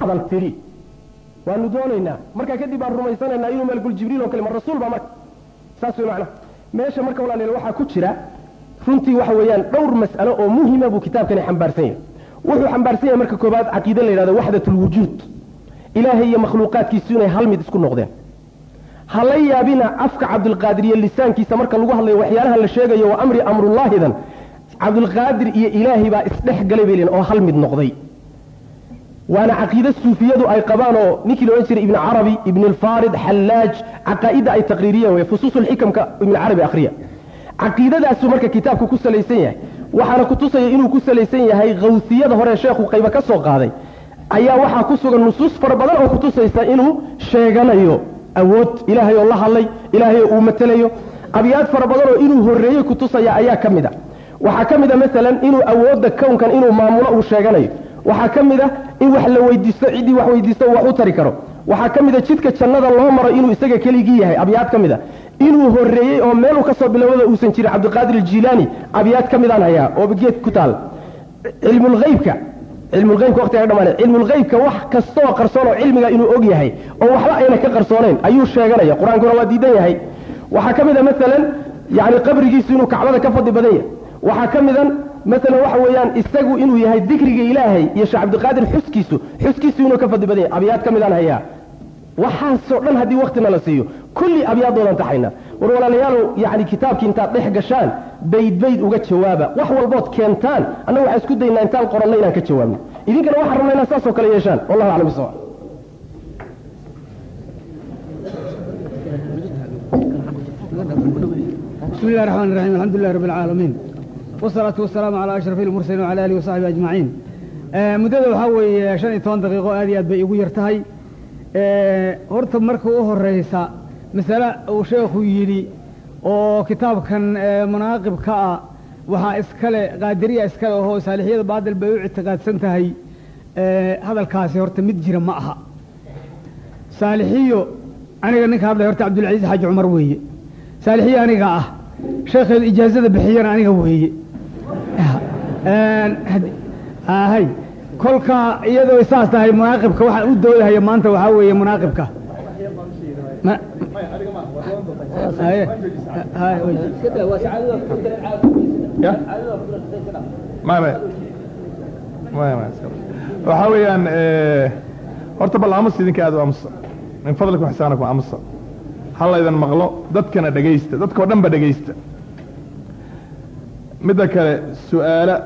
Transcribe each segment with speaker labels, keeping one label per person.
Speaker 1: hadal tidhi waanu doonaynaa. Markaa kadib baan rumaysanaynaa inuu malakul jibriil oo kale ma rasuul baa marka. Saas way macnaha meesha marka walaalayaal waxaa ku jira runtii waxa weeyaan dhowr mas'alo oo muhima buu kitaabkani xambaarsan yahay. Wuxuu xambaarsan yahay marka koobaad caqiide la yidhahdo waxdat lwujuud ilaahay iyo makhluuqaadkiisu inay hal mid isku noqdeen. Ha la yaabina afka cabdulqaadir iyo lisaankiisa marka lagu hadlayo waxyaalaha la sheegayo wa amri amrullaahidan cabdulqaadir iyo ilaahay baa isdhex galay bay leeyihiin oo hal mid noqday waana caqiide suufiyadu ay qabaan oo ninkii la odhan jiray ibn carabi ibn alfarid xallaaj caqaa'idda ay taqriiriyeen wey fusuusulxikamka ibn carabi akhriya. Caqiidadaasuu marka kitaabku ku salaysan yahay waxaana kutusaya inuu ku salaysan yahay khawsiyada hore sheekhu qayba ka soo qaaday. Ayaa waxaa ku sugan nusuus fara badan oo kutusaysa inuu sheeganayo awood ilaahay oo la hadlay ilaahay oo uu matelayo abyaad fara badan oo inuu horreeyey kutusaya ayaa ka mid a. Waxaa ka mid a masalan inuu awoodda kownkan inuu maamulo uu sheeganayo waxaa ka mid a in wax la weydiisto ciddii wax weydiisto wax u tari karo. Waxaa ka mid a jidka jannada loo maro inuu isaga keligii yahay abyaad ka mid a inuu horreeyey oo meeluu ka soo bilowda uusan jirin cabdiqaadir aljiilaani abyaad ka midaan hayaa oo geed ku taal. Cilmulhaybka cilmulhaybka waqtiga dhamaanay cilmulhaybka wax kastoo qarsoon oo cilmiga inuu og yahay oo waxba ayna ka qarsoonayn ayuu sheeganaya. Qur'aankuna waa diidan yahay. Waxaa ka mid a masalan yani qabrigiisu inuu kacbada ka fadli badan yahay. Waxaa ka midan masalan waxa weeyaan isagu inuu yahay dikriga ilaahay iyo sheekh cabdiqaadir xuskiisu xuskiisu inuu ka fadli badan yahay abyaad ka midaan hayaa waxaasoo dhan haddii waktina la siiyo kulli abyaadoodan taxayna war walaalayaalow yani kitaabkii intaad dhex gashaan bayd bayd uga jawaaba wax walbood keentaan annaga waxaan isku daynaa intaan qoranna inaan ka jawaabno idinkana waxaan rabnaa inaad saasoo kale yeeshaan wallahu aclam bisawab
Speaker 2: بسم الله الرحمن الرحيم الحمد لله رب العالمين wsalaatu wasalaamu calaa ashrafi اlmursaliin wcala alihi wasaxbi ajmaciin. Muddada waxaa weeye shan iyo toban daqiiqo aad iyo aad bay igu yar tahay horta marka u horeysa masale uu sheekhu yidhi oo kitaabkan munaaqibka ah waxaa iskale qaadiriya iskale oho saalixiyada baadil bay u ictiqaadsan tahay. Hadalkaasi horta mid jira ma aha. Saalixiyo aniga ninka hadlay horta cabdulcaziiz xaaji cumar weeye. Saalixiyo aniga ah. Sheekheed ijaazada bixiyana aniga weeye hay kolka iyadoo saas tahay munaaqibka waxaan u doodahaya maanta waxaa weeye munaaqibka.
Speaker 3: Waxaa weeyaan horta bal aamus idinka aad u aamusa min fadlikum ixsaanakum aamusa hallaydan maqlo dadkana dhegaysta dadkao dhan ba dhegaysta midda kale su'aalo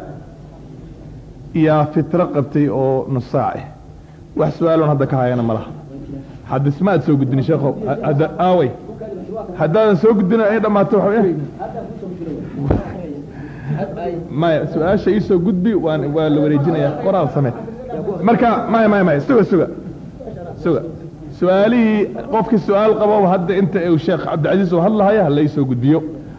Speaker 3: yaa fitro qabtay oo nusaac ah wax su'aaloon hadda ka hayana ma laha. Haddis ma aad soo gudbin sheekhow hadda aawey haddaadan soo gudbin ay dhammaato waxa maya su'aasha iisoo gudbi waan waa la wareejinayaa qoraal samee marka maya maya maya suga suga. Suga. Su'aalihii qofkii su'aal qabo hadda inta uu sheekh cabdilcaziiz uu hadlahaya ha laisoo gudbiyo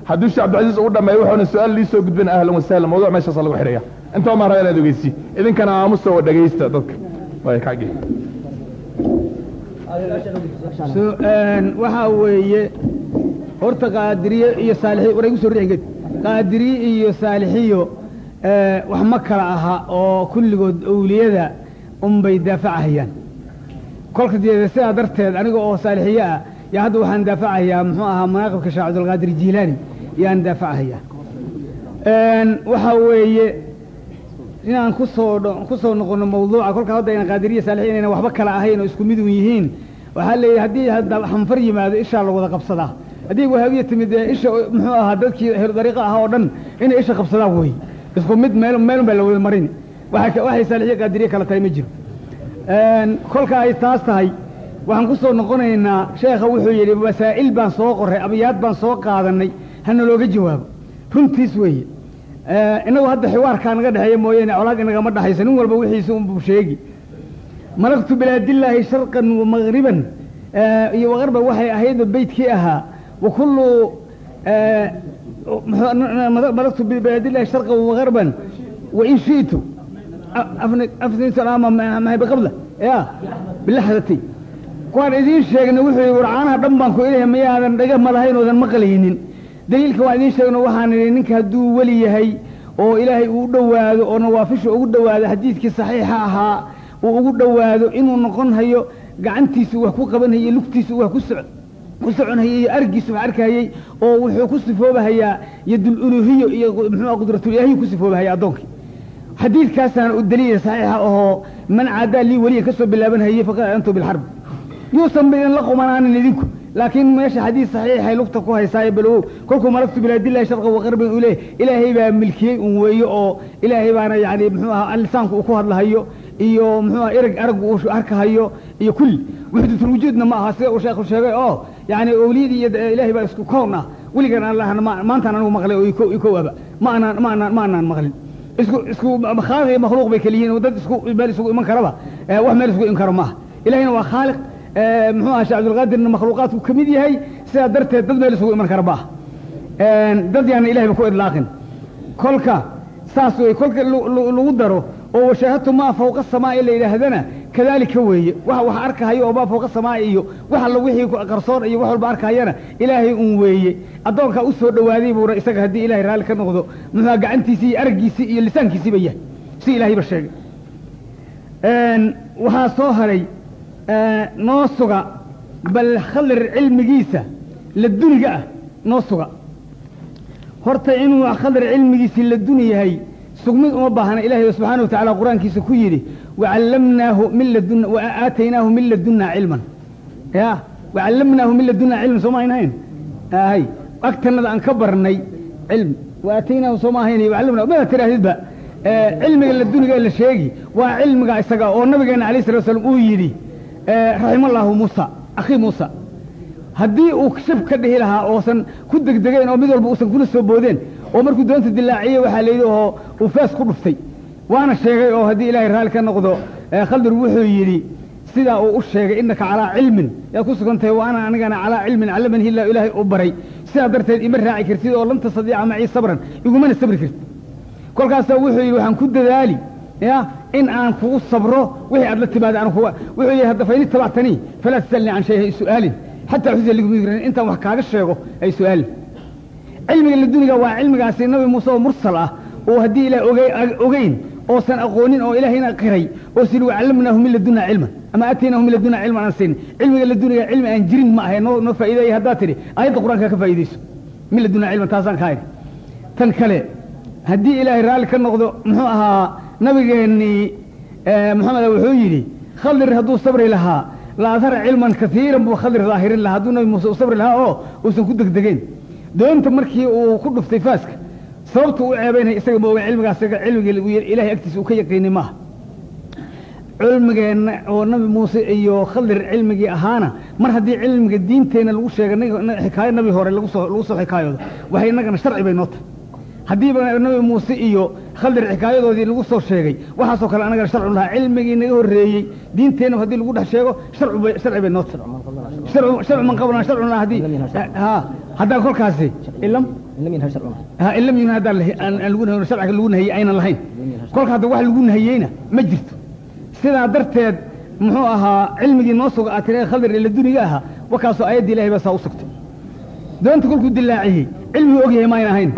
Speaker 3: hadduu sheekh cabdilcaziiz uu dhameeyo wuxuuna su'aal liisoo gudbin ahlan wasahlan mawduuc meeshaas lagu xidhaya inta maa raba inaad ogeysi. Idinkana aamusa oo dhegaysta dadka. Kacgi
Speaker 2: waxaa weeye horta qaadiriye iyo saalixiy war igu soo riixgeed qaadiriye iyo saalixiyo wax ma kala aha oo kulligood owliyada unbay daafacahayaan. Kolka dee sidaa darteed aniga oo saalixiye ah yaa hadda waxaan daafacayaa muxuu ahaa manaaqibka sheekh cabdulqaadir jiilaani yaan daafacahayaa. Waxaa weeye inaan ku soo ku soo noqono mawduuca kolka hadda ayna qaadiriya saalixiin inayna waxba kala ahayn oo isku mid un yihiin waxaa leeyahay haddii hadda xanfar yimaado ishaa la qabsadaa. Haddii wahaabiya timid isha muxuu ahaa dadkii dariiqa ahaa oo dhan inay isha qabsadaan wey isku mid meel meelun baa la marin. Waxa waxay saalixiya qaadiriya kala tahay ma jiro. Kolka ay taas tahay waxaan ku soo noqonaynaa sheekha wuxuu yidhi masaa'il baan soo qoray abyaad baan soo qaadanay hana looga jawaabo. Runtiis weeye. Inagu hadda xiwaarkaa naga dhexeeya mooyaane colaag inagama dhexayso nin walba wixiisa unbuu sheegi. Malaktu bilaadillaahi sharqan wa magriban iyo waqarban waxay ahaydba beytkii ahaa. Wa kullu malaktu bilaadillaahi sharqan wa in shi'tu. Afnisalama mahay biqabla ya bilaxdati. Kuwaan idiin sheegnay wuxuu yidhi war caanaha dhan baan ku ilahay mayaadan dhaga ma oodan maqlaynin daliilka waan idiin sheegno waxaan idhi ninka hadduu weli yahay oo ilaahay uu dhowaado oo nawaafisha ugu dhowaado xadiidkii saxiixa ahaa uu ugu dhowaado inuu noqon hayo gacantiisu wax ku qaban hayey lugtiisu wax ku soco ku socon hayey iyo argiisu wax arkahayey oo wuxuu ku sifoobahayaa yadul uluhiyo iyo muxuu qudratul ilaahiy ku sifoobahaya addoonkii xadiidkaasaana u daliila saxiixa ahoo man caadaa lii weliyan ka soo faqad aantu bilxarb yuusan ba qumanaanin idinku laakiin meesha xadiis saxiixay lugta ku haysaayo balowow kolkuu malagtu bilaadillahi sharqa waqarban uu leeyahy ilaahay baa milkiyey un weeye oo ilaahay baana yani muxuu aha lisaanku uu ku hadlahayo iyo muxuu aha ereg araggu uu arkahayo iyo kulli wuxdatul wujuudna ma aha sida uu sheekhu sheegay? Oo yani owliyadii iyo ilaahay baa isku kown ah. Weligan aan lahana maantaan anigu maqlay oo ikowaba ma anaan ma anaan ma anaan maqlin. Isku isku khaaliq iyo makhluuq bay oo dad isku meel isugu iman karaba. Wax meel isugu iman karo maaha. Ilahayna waa khaaliq muxuu aha sheekh cabdilqaadirna makhluuqaadku ka mid yahay sidaa darteed dad meel isugu iman kara dad yaana ilahay ba ku idlaaqin. Kolka saas wey kolka lagu daro oo washaahadtu maa fawqa samaa'i la yidhaahdana kadaalika weeye. Wax wax arkahayo oo maa fawqa samaa'i iyo wax alla wixii qarsoon iyo wax walba arkahayana ilaahay un weeye. Addoonkaa u soo dhowaaday buuna isaga haddii ilahay raalli ka noqdo muxuuha gacantiisii iyo araggiisii iyo lisaankiisiiba yahay. Si ilaahayba sheegay. Waxaa soo haray noo suga bal khalir cilmigiisa la duniga ah noo suga. Horta inuu khalir cilmigiisii la duni yahay sugmid uma baahna ilahay subxaana wa tacala qur'aankiisa ku yidhi wacallamnaahu min ladun waaataynaahu min ladunna cilman. Ya wacallamnaahu min ladunna cilman soo ma aynahayn hay agtanada aan ka barnay cilmi waaataynaahu soo ma ahayn wacallamnaahu mada tidhaahdidba cilmiga laduniga la sheegi waa cilmiga isaga oo nabigeena alayh salatu slam uu yidhi raximallaahu muusa akhii muusa haddii uu shab ka dhihi lahaa oosan ku degdegeen oo mid walba uusan kula soo boodeen oo markuu doonta dilaaciyey waxaa la yidhi oo uu fees ku dhuftay. Waana sheegay oo haddii ilaahay raalli ka noqdo khaldir wuxuu yidhi sidaa uu u sheegay innaka calaa cilmin. Yaad ku sugan tahay ana anigana calaa cilmin callamanihi illahu ilaahay u baray. Sidaa darteed ima raaci kartid oo lan tastadiica macii sabran igumana sabri kartid. Kolkaasaa wuxuu yidhi waxaan ku dadaali ya in aan kugu sabro wixii aad la timaada aan wuxuu yidhi hadda fain falaa tasalnii can shay hay xataa xusa ligumigran intaan wax kaaga sheego hay su'aalin cilmiga laduniga waa cilmigaasi nabi muuse oo mursal ah oo haddii ilaah ogeyn oosan aqoonin oo ilaahayna qiray oo sili wacallamnaahu min ladunna cilman. Ama aataynaahu min ladunna cilman aan siin. Cilmiga laduniga cilmi aan jirin ma ahay noo noo haddaad tidhi. Aayadda qur'aanka ka faa'iidayso min ladunna cilman taasaan kaa idhi tan kale haddii ilaahay raalli ka noqdo muxuu ahaa nabigeennii maxameda wuxuu yidhi khaldir hadduu sabri lahaa la adhara cilman kaiiran buu khaldir daahirin lahaa. Hadduu nabi muuse u sabri lahaa oo uusan ku degdegeen. Doonta markii uu ku dhuftay faaska sababtu u ceebaynaya isaga ma oga cilmigaas cilmigii ilahay agtiisa uu ka yaqiinay maaha. Cilmigeenna oo nabi muuse iyo khaldir cilmigii ahaana mar haddii cilmiga diinteenna lagu sheegay xikaayo nabi hore lagu soo xikaayoodo waxay innagana sharci bay noo tahay haddiiba nabi muuse iyo khaldir xikaayadoodii lagu soo sheegay. Waxaasoo kale anagana sharcu lahaa cilmigii naga horreeyey. Diinteenna haddii lagu dhex sheego sharci bay noo sharcu man qablana sharcuna haddii ha haddaan kolkaasi ilam in lam nahayn sharciga lagu nahiyey aynan lahayn. Kolka hadda wax lagu nahiyeyna ma jirto. Sidaa darteed muxuu ahaa cilmigii noo suga aad tirae khaldir ila duniga ahaa wakaasoo aayaddii ilahay baa saa u sugtay. Doonta kolkuu dilaaciyey cilmigii ogyahay maayna ahayn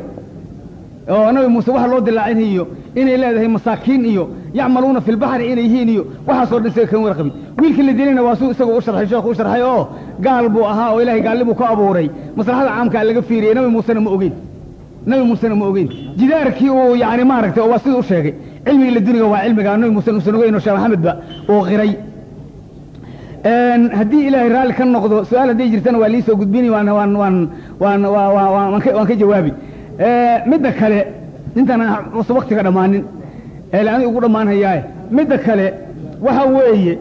Speaker 2: oo nabi muuse waxa loo dilaacinayo inay leedahay masaakiin iyo yacmaluuna fi lbaxri inay yihiin iyo waxaasoo dhan isaga kan warqabin wiilkii la dilayna waa suu isagoo u sharxay sheekhu u sharxay oo gaal buu ahaa oo ilahay gaalnibuu ku abuuray. Maslaxada caamkaa laga fiiriyey nabi muusena ma ogeyn. Nabi muusena ma ogeyn. Jidaarkii uu yani maaragtay oo waa siduu u sheegay. Cilmigii la duniga waa cilmiga nabi muuse uusan ogeyn oo sheekh maxamedba uu qiray. Haddii ilaahay raalli ka noqdo su'aal hadday jirtana waa liisoo gudbini waan waan waan waan waan ka jawaabi midda kale intaan usa waktiga dhammaanin eele aniga ugu dhammaanhayaaye midda kale waxa weeye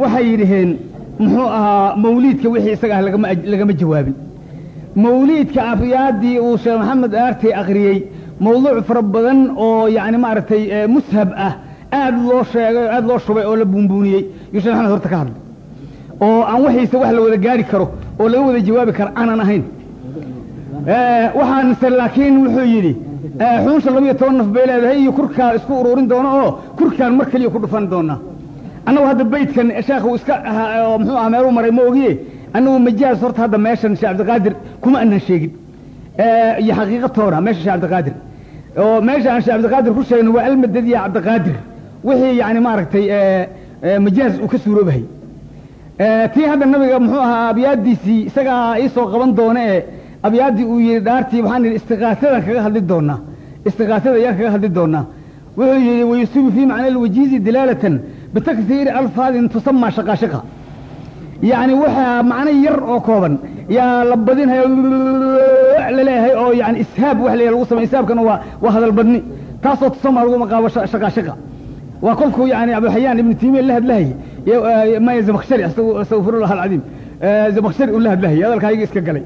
Speaker 2: waxay yidhaheen muxuu ahaa mawliidka wixii isaga ah lagama jawaabin. Mawliidka afyaaddii uu sheekh maxamed aartay akhriyey mawduuc fara badan oo yacni maaragtay mushab ah aad loo sheegay oo aad loo shubay oo la buunbuuniyey. Yuu sheekh maxamed horta ka hadlay oo aan waxiisa wax la wada gaari karo oo laga wada jawaabi karo aanan ahayn waxaanse laakiin wuxuu yidhi xuunsha labiyo toban naf bay leedahay iyo kurkaa isku ururin doono oo kurkaan mar keliya ku dhufan doonaa annagu hadda beydkan sheekhu iska muxuu aha meeluu maray ma ogiye? Annagu majaaz horta hadda meeshan sheekh cabdiqaadir kuma anan sheegin. Iyo xaqiiqatoona meesha sheekh cabdiqaadir oo meesha aan sheekh cabdiqaadir ku sheegno waa almadad iyo cabdiqaadir wixii yani maaragtay majaaz uu ka suuroobahay. Tii hadda nabiga muxuu ahaa abyaadiisii isagaa iisoo qaban doona ee abyaaddii uu yidhi dhaartii waxaan idhi istiqaasadan kaga hadli doonaa istiqaasada ayaan kaga hadli doonaa wuxuu yidhi wayusibu fii macna alwajiizi dilaalatan bitakhiiri alfaadin tusamaa shaqaashiqa yacni waxaa macno yar oo kooban. Yaa la badinhaya la leeyahay oo yani ishaab la lagu samay ishaabkana waa waa hadal taasoo tusama lagu magacaabo shaqaashiqa waa kolkuu yani abuxayaan ibnu tiimiya la hadlahayy maya zamakshari astagfirullah alcadiim. Zamakshari uu la hadlahayy hadalkaayiga iska galay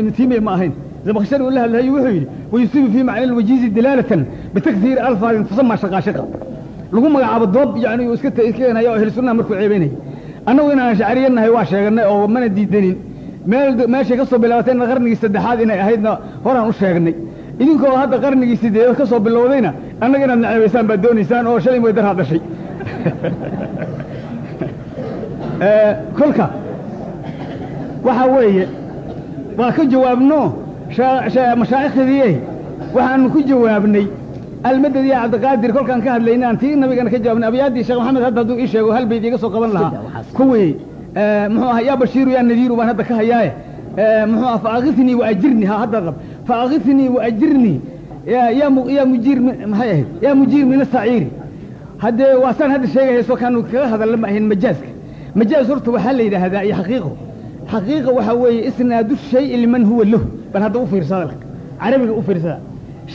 Speaker 2: ibnu tiimiya ma ahayn zamakshari uu la hadlahayo wuxuu yidhi wayusibu fii macna alwajiizi dilaalatan bitakhiiri alfaadin tusama shaqaashiqa lagu magacaabo doob yani iska keenaya oo ahlu sunnaha markuu ceebeynaya annagu inaan shacriyanahay waa sheeganay oo mana diidanin meel meeshay ka soo bilaabatayna qarnigii saddexaad inay ahaydna horaan u sheegnay idinkoo hadda qarnigii sideedaad ka soo bilowdayna annaga inaad naceebaysaan baad doonaysaan oo shalay waa ka jawaabno mashaaikhdiiye waxaanu ku jawaabnay almadad ya cabdiqaadir kolkaan ka hadlayna aan tii nabigana ka jawaabnay abyaaddii sheekh maxamed hadda hadduu ii sheego hal bayd iga soo qaban lahaa. Kuwii muxuu aha yaa bashiiru yaa nadiiru baan hadda ka hayaaye muxuu aha faakithnii waajirnii ha hadda qab faakithnii waajirnii yaa mujiir maxay ahayd. Yaa mujiir min asaciiri haddee waasaan hadda sheegahayso kaanu kaga hadalla ma ahayn majaaska majaaz horta waxaa la yidhaahdaa iyo xaqiiqo xaqiiqa waxaa weeye isnaadu shayi liman huwa lahu. Bal hadda u fiirsada carabiga u fiirsada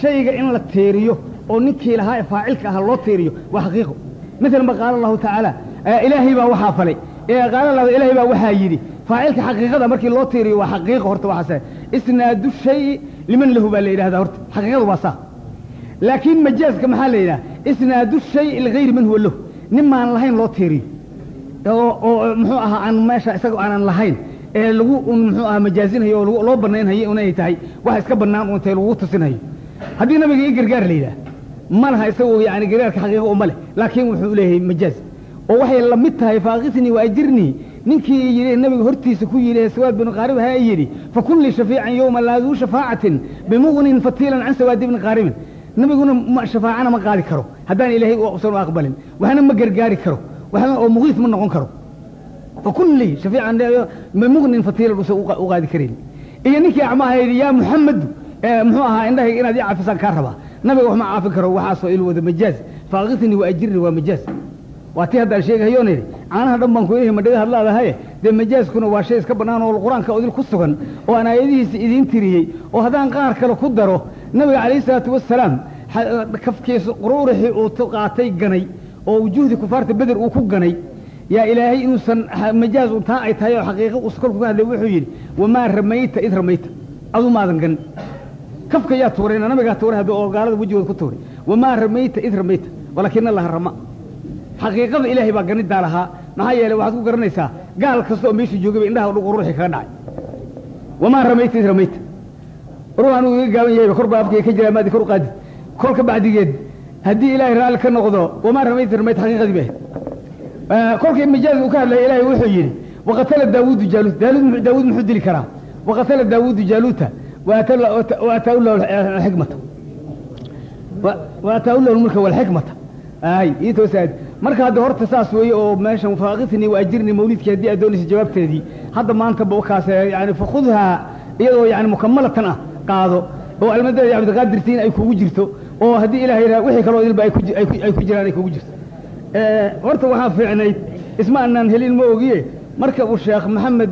Speaker 2: shayga in la teeriyo oo ninkii lahaa ee faacilka ahaa loo teeriyo waa xaqiiqo maalan ba qaala allahu tacaala ilaahay baa waxaa falay. Qaala lahu ilaahay baa waxaa yidhi. Faacilka xaqiiqada markii loo teeriyo waa xaqiiqo horta waxaase isnaadu shayi liman lahu baa la yidhahdaa horta. Xaqiiqadu waa saa laakiin majaaska maxaa la yidhaha isnaadu shayi ligayri man huwa lahu. Nin maan lahayn loo teeriyo. Oo oo muxuu ahaa aan meesha isaga aanan lahayn ee lagu muxuu ahaa majaazinayo oo loo banaynhayo inay tahay. Wax iska bannaan un intay lagu tusinayo haddii nabiga ii gargaar la yidhaha ma laha isagoo yani gargaarka xaqiiqa uma leh laakiin wuxuu leeyahay majaaz oo waxay la mid tahay faakitnii waajirnii ninkii yidhi nabiga hortiisa ku yidhi sawaad binu qaarib ha yidhi fakun lii shafiican yowma laa duu shafaacatin bimugnin fatiilan can sawaad ibni qaaribin. Nabiguna shafaacana ma qaadi karo. Haddaan ilaahay usan u aqbalin waxna ma gargaari karo. Waxna oo mugiis ma noqon karo fakun lii shafiican bimugnin fatiilan usan u qaadi karin. Iyo ninkii acmaha yidhi yaa muxamedu muxuu ahaa indhahayga inaad ii cafisaan kaa rabaa. Nabiga wax ma caafin karo waxaasoo il wada majaaz. Faakitnii waajirnii waa majaaz. Waa tii haddaan sheegahayoon idhi caanaha dhan baan ku ihi madhaga hadlaadahaye dee majaaskuna waa shay iska bannaan oo qur'aanka odil ku sugan oo aan aayadihiisa idiin tiriyey oo haddaan qaar kale ku daro. Nabiga calayhi isalaatu wassalaam kafkiisa quruurixii uu qaatay ganay oo wujuhdii kufaarta beder uu ku ganay yaa ilaahay inuusan majaaz un taa ay tahay oo xaqiiqa uusa kolku ka hadlay wuxuu yidhi wamaa ramayta id ramayta. Adu maadan gan. Kafka yaa tuurayna nabigaa tuuray hadda oo gaalada wejigooda ku tuuray. Wamaa ramayta id ramayta walaakina allaha rama. Xaqiiqada ilaahay baa ganidaa lahaa maxaa yeeley waxaad ku garanaysaa gaal kasta oo meesha joogayba indhaha dhugu ruuxi kaga dhacay. Wamaa ramayta id ramayta. Ruuxan uu iga gaaban yahayba kor baa ka jiraa maadi kor u qaadi. Kolka bacdigeed haddii ilaahay raalli ka noqdo wamaa ramayta id ramayta xaqiiqadii bay ahayd kolkii majaaz uu ka hadlaya ilaahay wuxuu yidhi waqatala daawuudu jaaluut daawuud muxuu dili karaa? Waqatala daawuudu jaaluuta waataahu lahu xikmata waataahu lahu mulka walxikmata ay ii toosaad. Marka hadda horta saas weeye oo meeshan faakitnii waajirnii mawlidkii haddii aad doonaysa jawaabteedii hadda maanta bakaas yani fakhudhaa iyadoo yani mukamalatan ah qaado. Oo almadeeda cabdiqaadirtiin ay kugu jirto oo haddii ilaha yidhaha wixii kaloo idilba ay ku jiraan ay kugu jirto horta waxaa fiicnayd isma anaan helin ma ogiye marka uu sheekh maxamed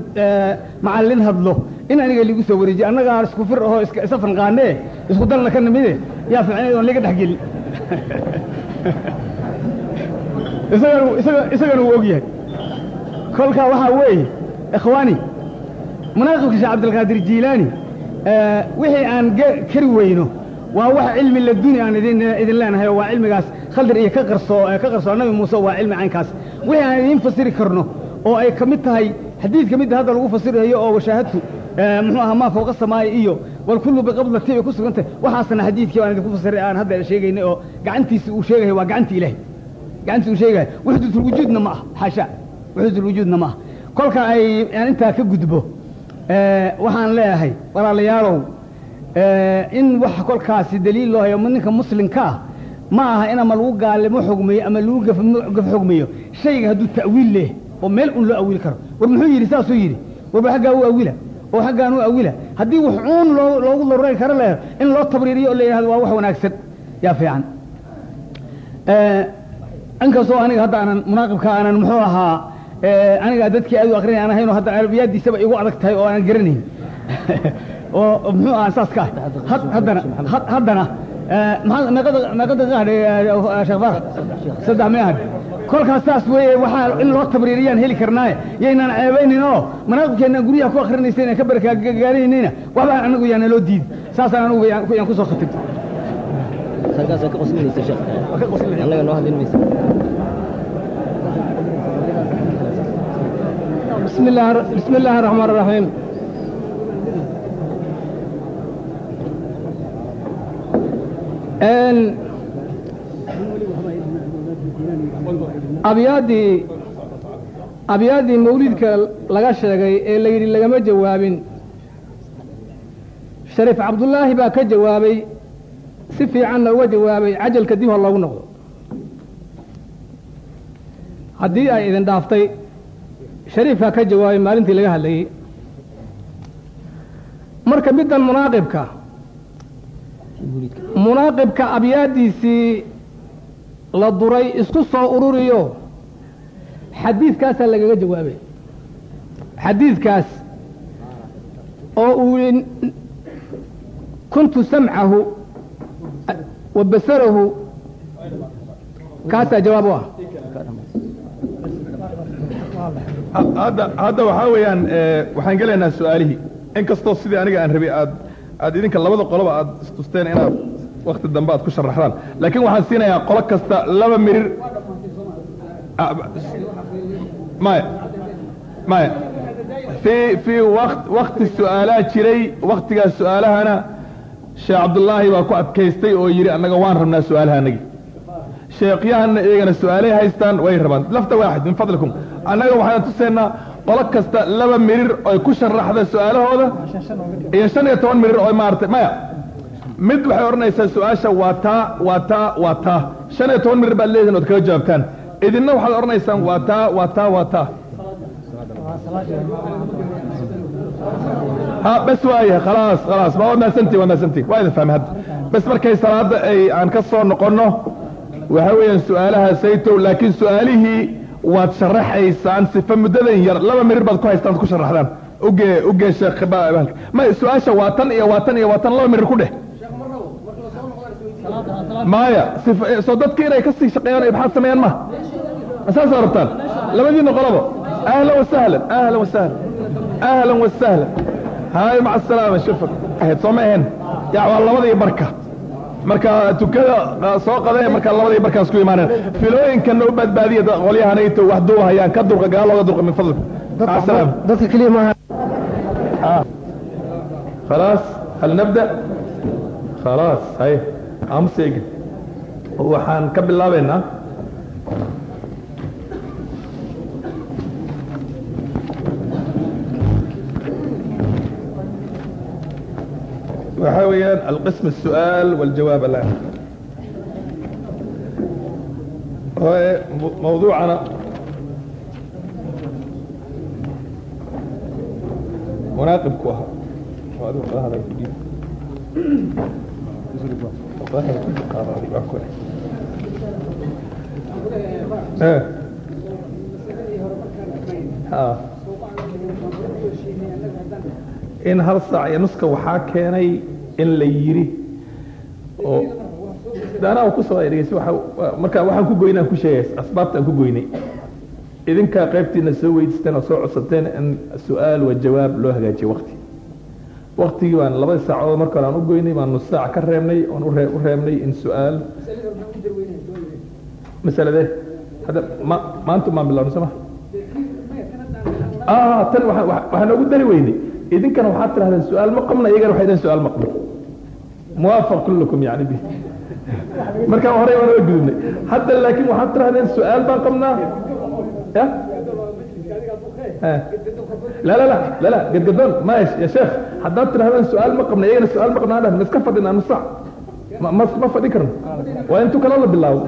Speaker 2: macallin hadlo in aniga ligu soo wareejiye annagaa isku fir ahoo isa fanqaanee isku dalna ka nimide yaa fiicnayd oon liga dhex gelin isagana wuu og yahay kolkaa waxaa weeye ikhwaani munaaqibka sheekh cabdilqaadir jiilaani wixii aan kari weyno waa wax cilmi laduni aan idin leenahay oo waa cilmigaas khaldir iyo ka qarsoo ka qarsoo nabi muuse waa cilmi caynkaas. Wixii aan idiin fasiri karno oo ay ka mid tahay xadiid ka mid hadda lagu fasirayo oo washaahadtu muxuu ahaa maa fawqa samaa'i iyo walkullu biqabdati bay ku sugan tahay waxaasna xadiidkii baan idinku fasiray aan hadda sheegaynay oo gacantiisa uu sheegayo waa gacantii ilaahay. Gacantii uu sheegayo wuxdatulwujuudna ma ah xaasha. Wuxdatulwujuudna ma ah kolka ay aan intaa ka gudbo waxaan leeyahay walaalayaalow in wax kolkaasi daliil loo hayo ninka muslimka ah ma aha in ama lagu gaalimo xugmiyo ama lagu gaf xugmiyo shayga hadduu ta'wiil leh oo meel un loo awiili karo. War muxuu yidhi saasuu yidhi warba xaggaa u awila oo xaggaan u awila haddii wax uun loo loogu daruray karo le in loo tabriiriyo oo la yidhahdo waa wax wanaagsan. Yaa fiican. Inkastoo aniga hadda aanan munaaqibka aanan muxuu ahaa aniga dadkii aad u akrinay aan ahayn oo hadda arabiyaadiisaba igu adag tahay oo aanan garanayn. Oo muxuu ahaa saas ka ah. Haddana haddana saddex weeye waxaa in loo tabriiriyaan heli karnaaye yaynaan ceebaynin oo manaaqibkeennaan guryaha ku akrinaysa ka barkaagaaraynayna waxbaa anagu yaana loo diidi saasaan anigu yaan ku soo khatibta
Speaker 4: halkaas ka qoslinaysa sheekh annaga
Speaker 5: abyaadii abyaadii mawlidka laga sheegay ee la yidhi lagama jawaabin. Shariif cabdullaahi baa ka jawaabay si fiicanna uga jawaabay cajalka dib hor loogu noqdo. Haddii ay idin dhaaftay shariifkaa ka jawaabay maalintii laga hadlayey marka middan munaaqibka munaaqibka abyaaddiisii la duray isku soo ururiyo. Xadiidkaasaa lagaga jawaabay. Xadiidkaas oo uu yihi kuntu samcahu wa basarahu. Kaasaa jawaab u ah.
Speaker 3: Hadda waxaa weeyaan waxaan gelaynaa su'aalihii in kastoo sidii aniga aan rabay aad aad idinka labada qoloba aad istusteen inaad wakti dambe aad ku sharaxdaan. Laakiin waxaan siinayaa qolo kasta laba mirir. Maya maya fii fii wakt wakti su'aalaa jiray waktigaas su'aalahana sheekh cabdullaahi baa ku adkaystay oo yidhi annaga waan rabnaa su'aalaha anagi sheekyahanna iyagana su'aalay haystaan way rabaan. Lafta waaxid min fadlikum. Annaga waxaan tusaynaa qolo kasta laba mirir oy ku sharaxda su'aalahooda iyo shan iyo toban mirir oo maaratay maya mid waxay odhanaysaa su'aasha waa taa waa taa waa taa. Shan iyo toban mirir baad leedihin ood kaga jawaabtaan. Idinna waxaad odhanaysaan waa taa waa taa waa taa. Bas waayahay khalaas khalaas waa mahadsantii waa mahadsantii waa idin fahmay hadda. Bas markay salaada ay aan ka soo noqonno waxa weeyaan su'aalaha saytow laakiin su'aalihii waad sharaxaysaan sifa muddadan yar. Laba mirir baad ku haystaan ku sharaxdaan. Ugee ugee sheekh may su'aasha waa tan iyo waa tan iyo waa tan. Laba mirir ku dheh. Maya soo dadka inay ka sii shaqeeyaan ay maxaad sameeyaan ma? Masaasaa rabtaan? Labadiina qolobo ahlan wasahlan ahlan wasahlan ahlan wasahlan haay maca asalaama shufak ahayd soo ma ahayn. Ya waa labada iyo barka marka tukada soo qadee marka labada iyo barkaas ku imaaneen filooyinkana u badbaadiya qolyahanayto wax duubahayaan ka durqa gaal looga durqa min fadlikum maca asalaama
Speaker 5: dadka keliya maaha
Speaker 3: خلاص هل نبدأ خلاص هاي أمسيق وحان كبل لابينا وحاويا القسم السؤال والجواب الآن. موضوعنا مناقب كوها. هذا إيه. saac iyo nuska waxaa keenay in la yiri oo daanaa ku soo dhegeysi waxa marka waxaan ku goynaan ku sheegay asbaabtaan ku goynay. Idinka qaybtiina soo weydiisteen oo soo codsateen in su'aal wa jawaab loo hagaajiyo waqti. Waktigii baan labadii saacadood marka hore aan u goynay baan nus saac ka reebnay oon u reebnay in su'aal masaladee hadda ma maanta maan bilowna soo ma? Ah tan waxaan noogu dari weynay. Idinkana waxaad tirahdeen su'aal ma qabna iyagana waxay dhaheen su'aal ma qabna muwaafaq kullukum yani b markaan horey waana la gudubnay. Hadda laakiin waxaad tirahdeen su'aal baan qabnaa. La la la la la gadgadoon mash ya sheekh haddaad tirahdeen su'aal ma qabna iyagana su'aal ma qabna dhahna iska fadhina nus ma ma fadhi karno. Waa intuu kala la bilaabo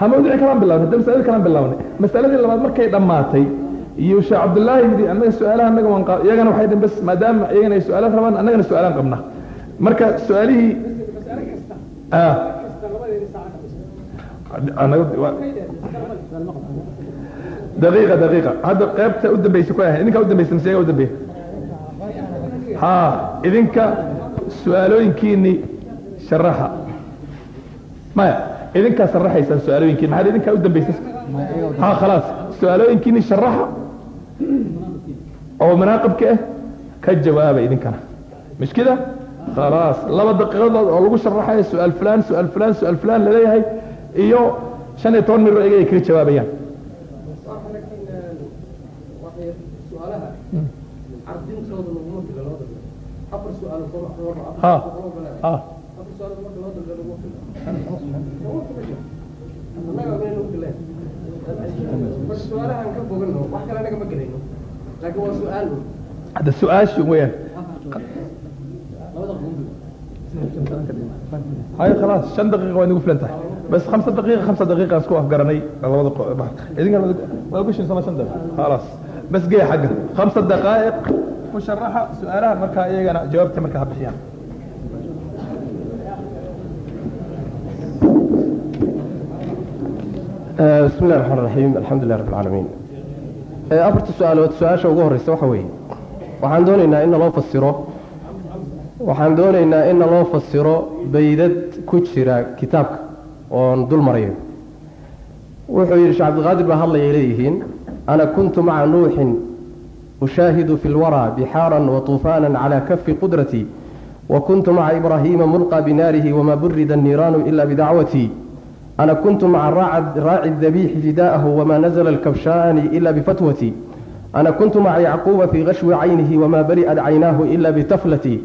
Speaker 3: hama dhici kalaan bilawna hadda masalada kalaan bilaabnay masaladii labaad markay dhammaatay iyo sheekh cabdullaahi yidhi annaga su'aalaha annaga waan iyagana waxay dheen bas maadaama iyagana ay su'aalaha rabaan annagana su'aalaan qabna marka su'aalihii ah. daqiiqa daqiiqa. Hadda qaybta u dambaysa ku ahayd idinka u dambaysa masega u dambeya ha idinka su'aalooyinkiinii sharaxa maya idinkaa sharaxaysaan su'aalooyinkiin maxaad idinkaa u dambaysa? Ha khalaas. Su'aalooyinkiinii sharaxa oo manaaqibka ah eh, ka jawaaba idinkana. Mish kida khalaas. Laba daqiiqadood oo lagu sharaxayo su'aal fulaan su'aal fulaan su'aal fulaan la leeyahay iyo shan iyo toban minir iyaga ay jawaabayaan hadda su'aashu weyaan hay khalaas shan daqiiqa waa inagu filan tahay bas khamsa daqiiqa khamsa daqiiqaan isku afgaranay labada idinkan waa gushin sama shan daqiiqa khalaas bas gee xagga. Khamsa daqaa'iq musharaxa su'aalaha markaa iyagana jawaabta marka ha
Speaker 1: bixiyaan. Bismi illahi raxmaan raxiim alxamdulilah rabb alcaalamiin afarta su'aalood su'aasha ugu horeysa waxa weeye. Waxaan doonaynaa in naloo fasiro waxaan doonaynaa in naloo fasiro baydad ku jira kitaabka oon dul marayo. Wuxuu yidhi sheek cabdiqaadir baa hadlayay leeyihiin ana kuntu maca nuuxin ushaahidu fi lwaraa bixaaran wa tuufaana calaa kafi qudratii wa kuntu maca ibraahiima mulqaa binaarihi wamaa burida anniiraanu ila bidacwatii ana kuntu maca raaci dabiixi fidaa'ahu wamaa nazla alkabshaani ila bifatwatii ana kuntu maca yacquuba fii qashwi caynihi wamaa bali'at caynaahu ila bitaflatii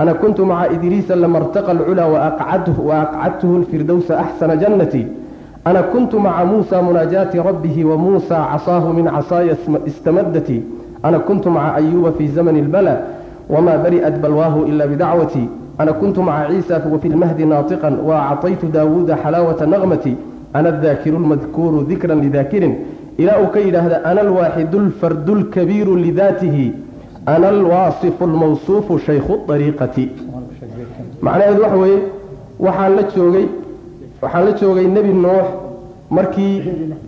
Speaker 1: ana kuntu maca idriisa lama rtaqa alculaa waaqacadtuhu lfirdowsa axsana janati ana kuntu maca muusa munaajaati rabbihi wa muusa casaahu min casaaya istamadati ana kuntu maca ayuuba fii zamani lbala wamaa bari'at balwaahu ila bidacwatii ana kuntu maca ciisa wafi lmahdi naatiqan waacطaytu daawuuda xalaawata naqmati ana adaakiru lmadkuuru dikran lidaakirin ilaa uu ka yidhaahda ana alwaaxidu lfardu lkabiiru lidaatihi ana alwaasifu almawsuufu shaykhu ariiqati macnaheedu waxa weeye waxaan la joogay waxaan la joogay nebi nuux markii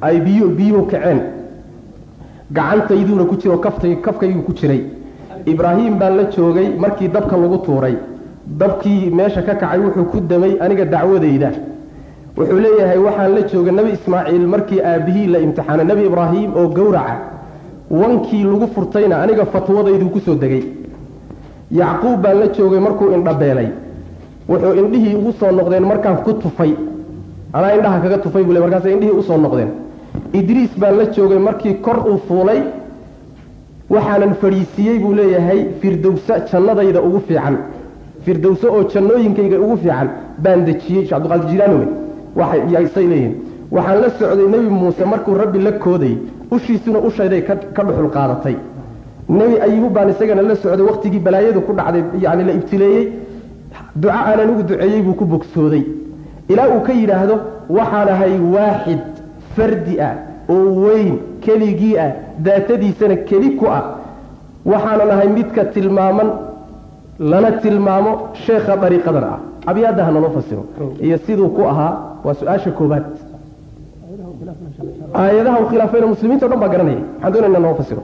Speaker 1: ay biyo biyuhu kaceen gacantayduuna ku jiro kaftay kafkayguu ku jiray ibraahim baan la joogay markii dabka lagu tuuray dabkii meesha ka kacay wuxuu ku damay aniga dacwadayda wuxuu leeyahay waxaan la joogay nebi ismaaciil markii aabbihii la imtixaanay nebi ibraahim oo gowraca wankii lagu furtayna aniga fatwadaydu ku soo degay. Yacquub baan la joogay markuu indhabeelay. Wuxuu indhihii ugu soo noqdeen markaan ku tufay. Anaa indhaha kaga tufay buu le markaasay indhihii u soo noqdeen. Idriis baan la joogay markii kor uu fuulay. Waxaanan fadhiisiiyey buu leeyahay firdowsa jannadayda ugu fiican. Firdowso oo jannooyinkayga ugu fiican baan dejiyey shee abdiqaadir jilaanowe waxay leeyihiin. Waxaan la socday nebi muuse markuu rabbi la kooday ushiisuna ushayday ka dhuxul qaadatay. Nebi ayuub baan isagana la socday wakhtigii balaayadu ku dhacday yani la ibtileeyey. Duco aanan ugu duceeyey buu ku bogsooday. Ilaa uu ka yidhaahdo waxaan ahay waaxid fardi ah oo weyn keligii ah daatadiisana keli ku ah. Waxaanan ahay midka tilmaaman lana tilmaamo sheekha dariiqadan ah. Abyaadda ha naloo fasiro iyo siduu ku ahaa waa su'aasha koobaad aayadaha khilaafeyna muslimiinta o dhan baa garanayay waxaan doonayna noo fasiro?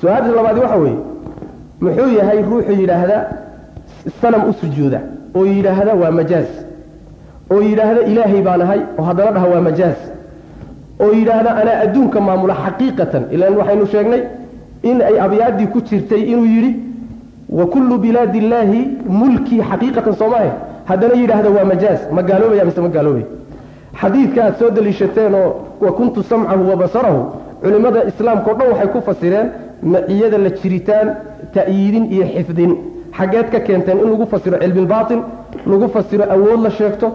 Speaker 1: Su'aasha labaadi waxa weeye muxuu yahay ruuxu yidhaahda sanam u sujuuda oo yidhaahda waa majaaz. Oo yidhaahda ilaahay baan ahay oo haddana dhaha waa majaaz. Oo yidhaahda anaa adduunka maamula xaqiiqatan ilan waxaynu sheegnay in ay abyaadii ku jirtay inuu yidhi wa kullu bilaadi illaahi mulkii xaqiiqatan soo maahe. Haddana yidhaahda waa majaaz. Ma mise ma gaaloobaya soo deliishateen oo wakuntu samcahu wabasarahu culimmada islaamka dhan waxay ku fasireen maciyada la jiritaan ta'yiidin iyo xifdin. Xaggeed ka keenteen in lagu fasiro cilmilbaatin lagu fasiro awood la sheegto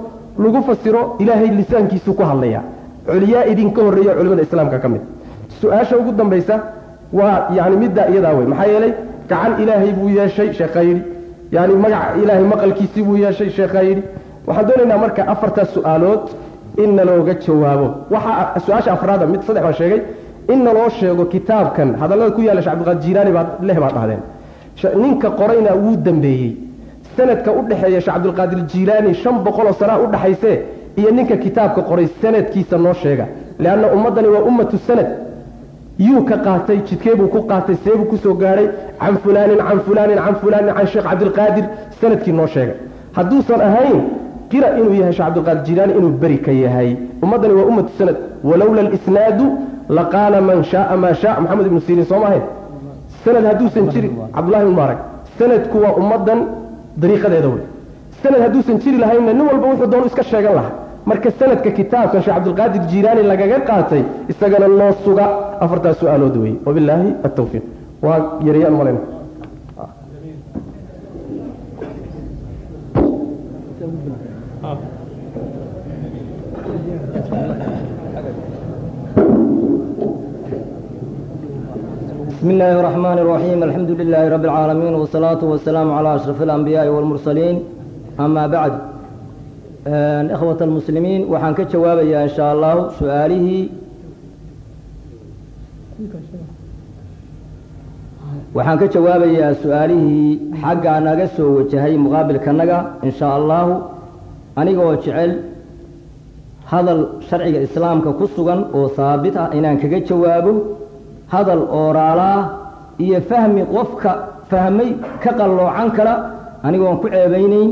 Speaker 1: lagu fasiro ilaahay lisaankiisu ku hadlaya culiyaa idinka horreeya culimmada islaamka ka mid. Su'aasha ugu dambaysa waa yani middaa iyadaa wey maxaa yeelay gacan ilaahay buu yeeshay sheekhaa yidhi. Yani magaca ilaahay maqalkiisii buu yeeshay sheekhaa yidhi. Waxaan doonaynaa marka afartaas su'aalood in nalooga jawaabo. Waxaa su'aasha afraada mid saddex baan sheegay in naloo sheego kitaabkan. Hadallada ku yaalla shee cabdiqaadir jiilaani baad leh baad dhahdeen. Ninka qorayna wuu dambeeyey. Sanadka u dhexeeya shee cabdilqaadir jiilaani shan boqoloo sanaa u dhaxayse iyo ninka kitaabka qoray sanadkiisa noo sheega. Leanna ummaddani waa ummatu sanad. Yuu ka qaatay jidkeebuu ku qaatay seebuu ku soo gaadhay can fulaanin can fulaanin can fulaanin can sheekh cabdilqaadir sannadkii noo sheegay hadduusan ahayn qira inuu yahay sheekh cabdilqaadir jiilaani inuu beri ka yahay. Ummaddani waa ummatu sanad. Walowla alisnaadu laqaala man shaaa maa shaa maxamed ibnu siriin sooma ahayn? Sanad hadduusan jirin cabdullahi ibn sanadku waa ummaddan dariiqadeeda wey. Sanad hadduusan jiri lahaynna nin walba wuxuu doonu iska sheegan lahaa. Marka sanadka kitaabkan sheekh cabdilqaadir jiilaani lagaga qaatay isagana noo suga afartaas su'aalood weeye wabilaahi altawfiiq waa yarayaan malayna
Speaker 4: بسم الله الرحمن الرحيم الحمد لله رب العالمين والصلاة والسلام على أشرف الأنبياء والمرسلين أما بعد آه، إخوة المسلمين وحن كجوابيا إن شاء الله سؤاله waxaan ka jawaabayaa su-aalihii xagga naga soo wajahay muqaabilkanaga in shaa allahu anigoo jecel hadal sharciga islaamka ku sugan oo haabit ah inaan kaga jawaabo hadal ooraalaa iyo fahmi qofka fahmay ka qalloocan kara anigoon ku ceebaynayn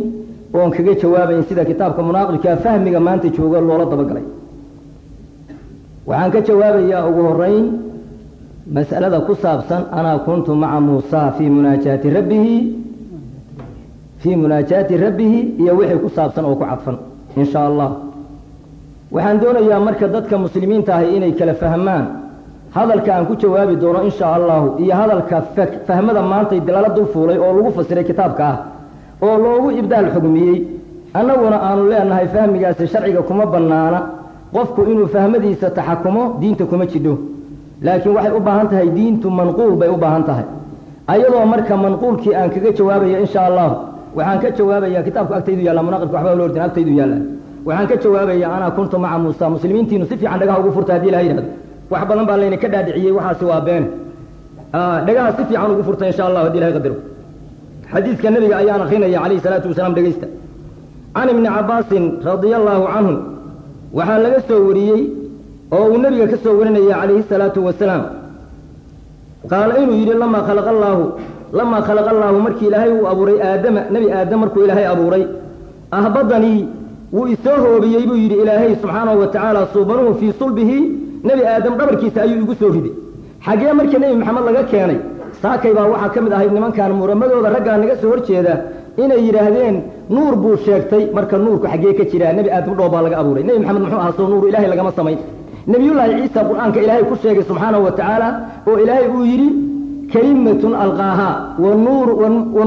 Speaker 4: oon kaga jawaabayn sida kitaabka munaaqibkaa fahmiga maanta jooga loola dabagalay. Waxaan ka jawaabayaa ugu horeyn mas'alada ku saabsan anaa kuntu maca muusa fii munaajaati rabbihi fii munaajaati rabbihi iyo wixii ku saabsan oo ku cadfan in shaa allah. Waxaan doonayaa marka dadka muslimiinta ahi inay kala fahmaan hadalka aan ku jawaabi doono in shaa allahu iyo hadalka fahmada maantay lala dul fuulay oo lagu fasiray kitaabka ah oo loogu ibdaal xugmiyey annaguna aanu leenahay fahmigaasi sharciga kuma bannaana qofku inuu fahmadiisa taxakumo diinta kuma jidho. Laakiin waxay u baahan tahay diintu manquul bay u baahan tahay. Ayadoo marka manquulkii aan kaga jawaabaya in sha allahu waxaan ka jawaabaya kitaabku agtaydu yaalla munaaqibka waxba loo ordin agtaydu yaalla. Waxaan ka jawaabaya anaa kuntu maca muusa muslimiintiinu si fiican dhagaha ugu furta haddii ilaha yidhahdo wax badan baa layna ka dhaadhiciyey waxaasi waa been. Dhagaha si fiican ugu furta insha allah haddii ilahay qadaro xadiidka nabiga ayaan akrinaya calayhi salaatu wasalaam dhegeysta can ibni cabbaasin radia allaahu canhu waxaa laga soo wariyey oo uu nabiga ka soo warinaya calayhi salaatu wasalaam. Qaala inuu yidhi lamaa khalaqa allaahu lamaa khalaqa allaahu markii ilaahay uu abuuray aadama nebi aadam markuu ilaahay abuuray ahbadanii wuu isoo hoobiyey buu yidhi ilaahay subxaanahu wa tacaala suubanuhu fii sulbihi nebi aadam dhabarkiisa ayuu igu soo riday. Xaggee markii nebi maxamed laga keenay saakay baa waxaa ka mid ahayd nimankan muramadooda raggaa naga soo horjeeda inay yidhaahdeen nuur buu sheegtay marka nuurku xaggee ka jiraa. Nebi aadam dhoob baa laga abuuray. Nebi maxamed muxuu ahaa soo nuuru ilaahay lagama samayn. Nebiyullaahi ciisa qur'aanka ilaahay ku sheegay subxaanahu wa tacaala oo ilaahay uu yidhi kelimatun alqaahaa wa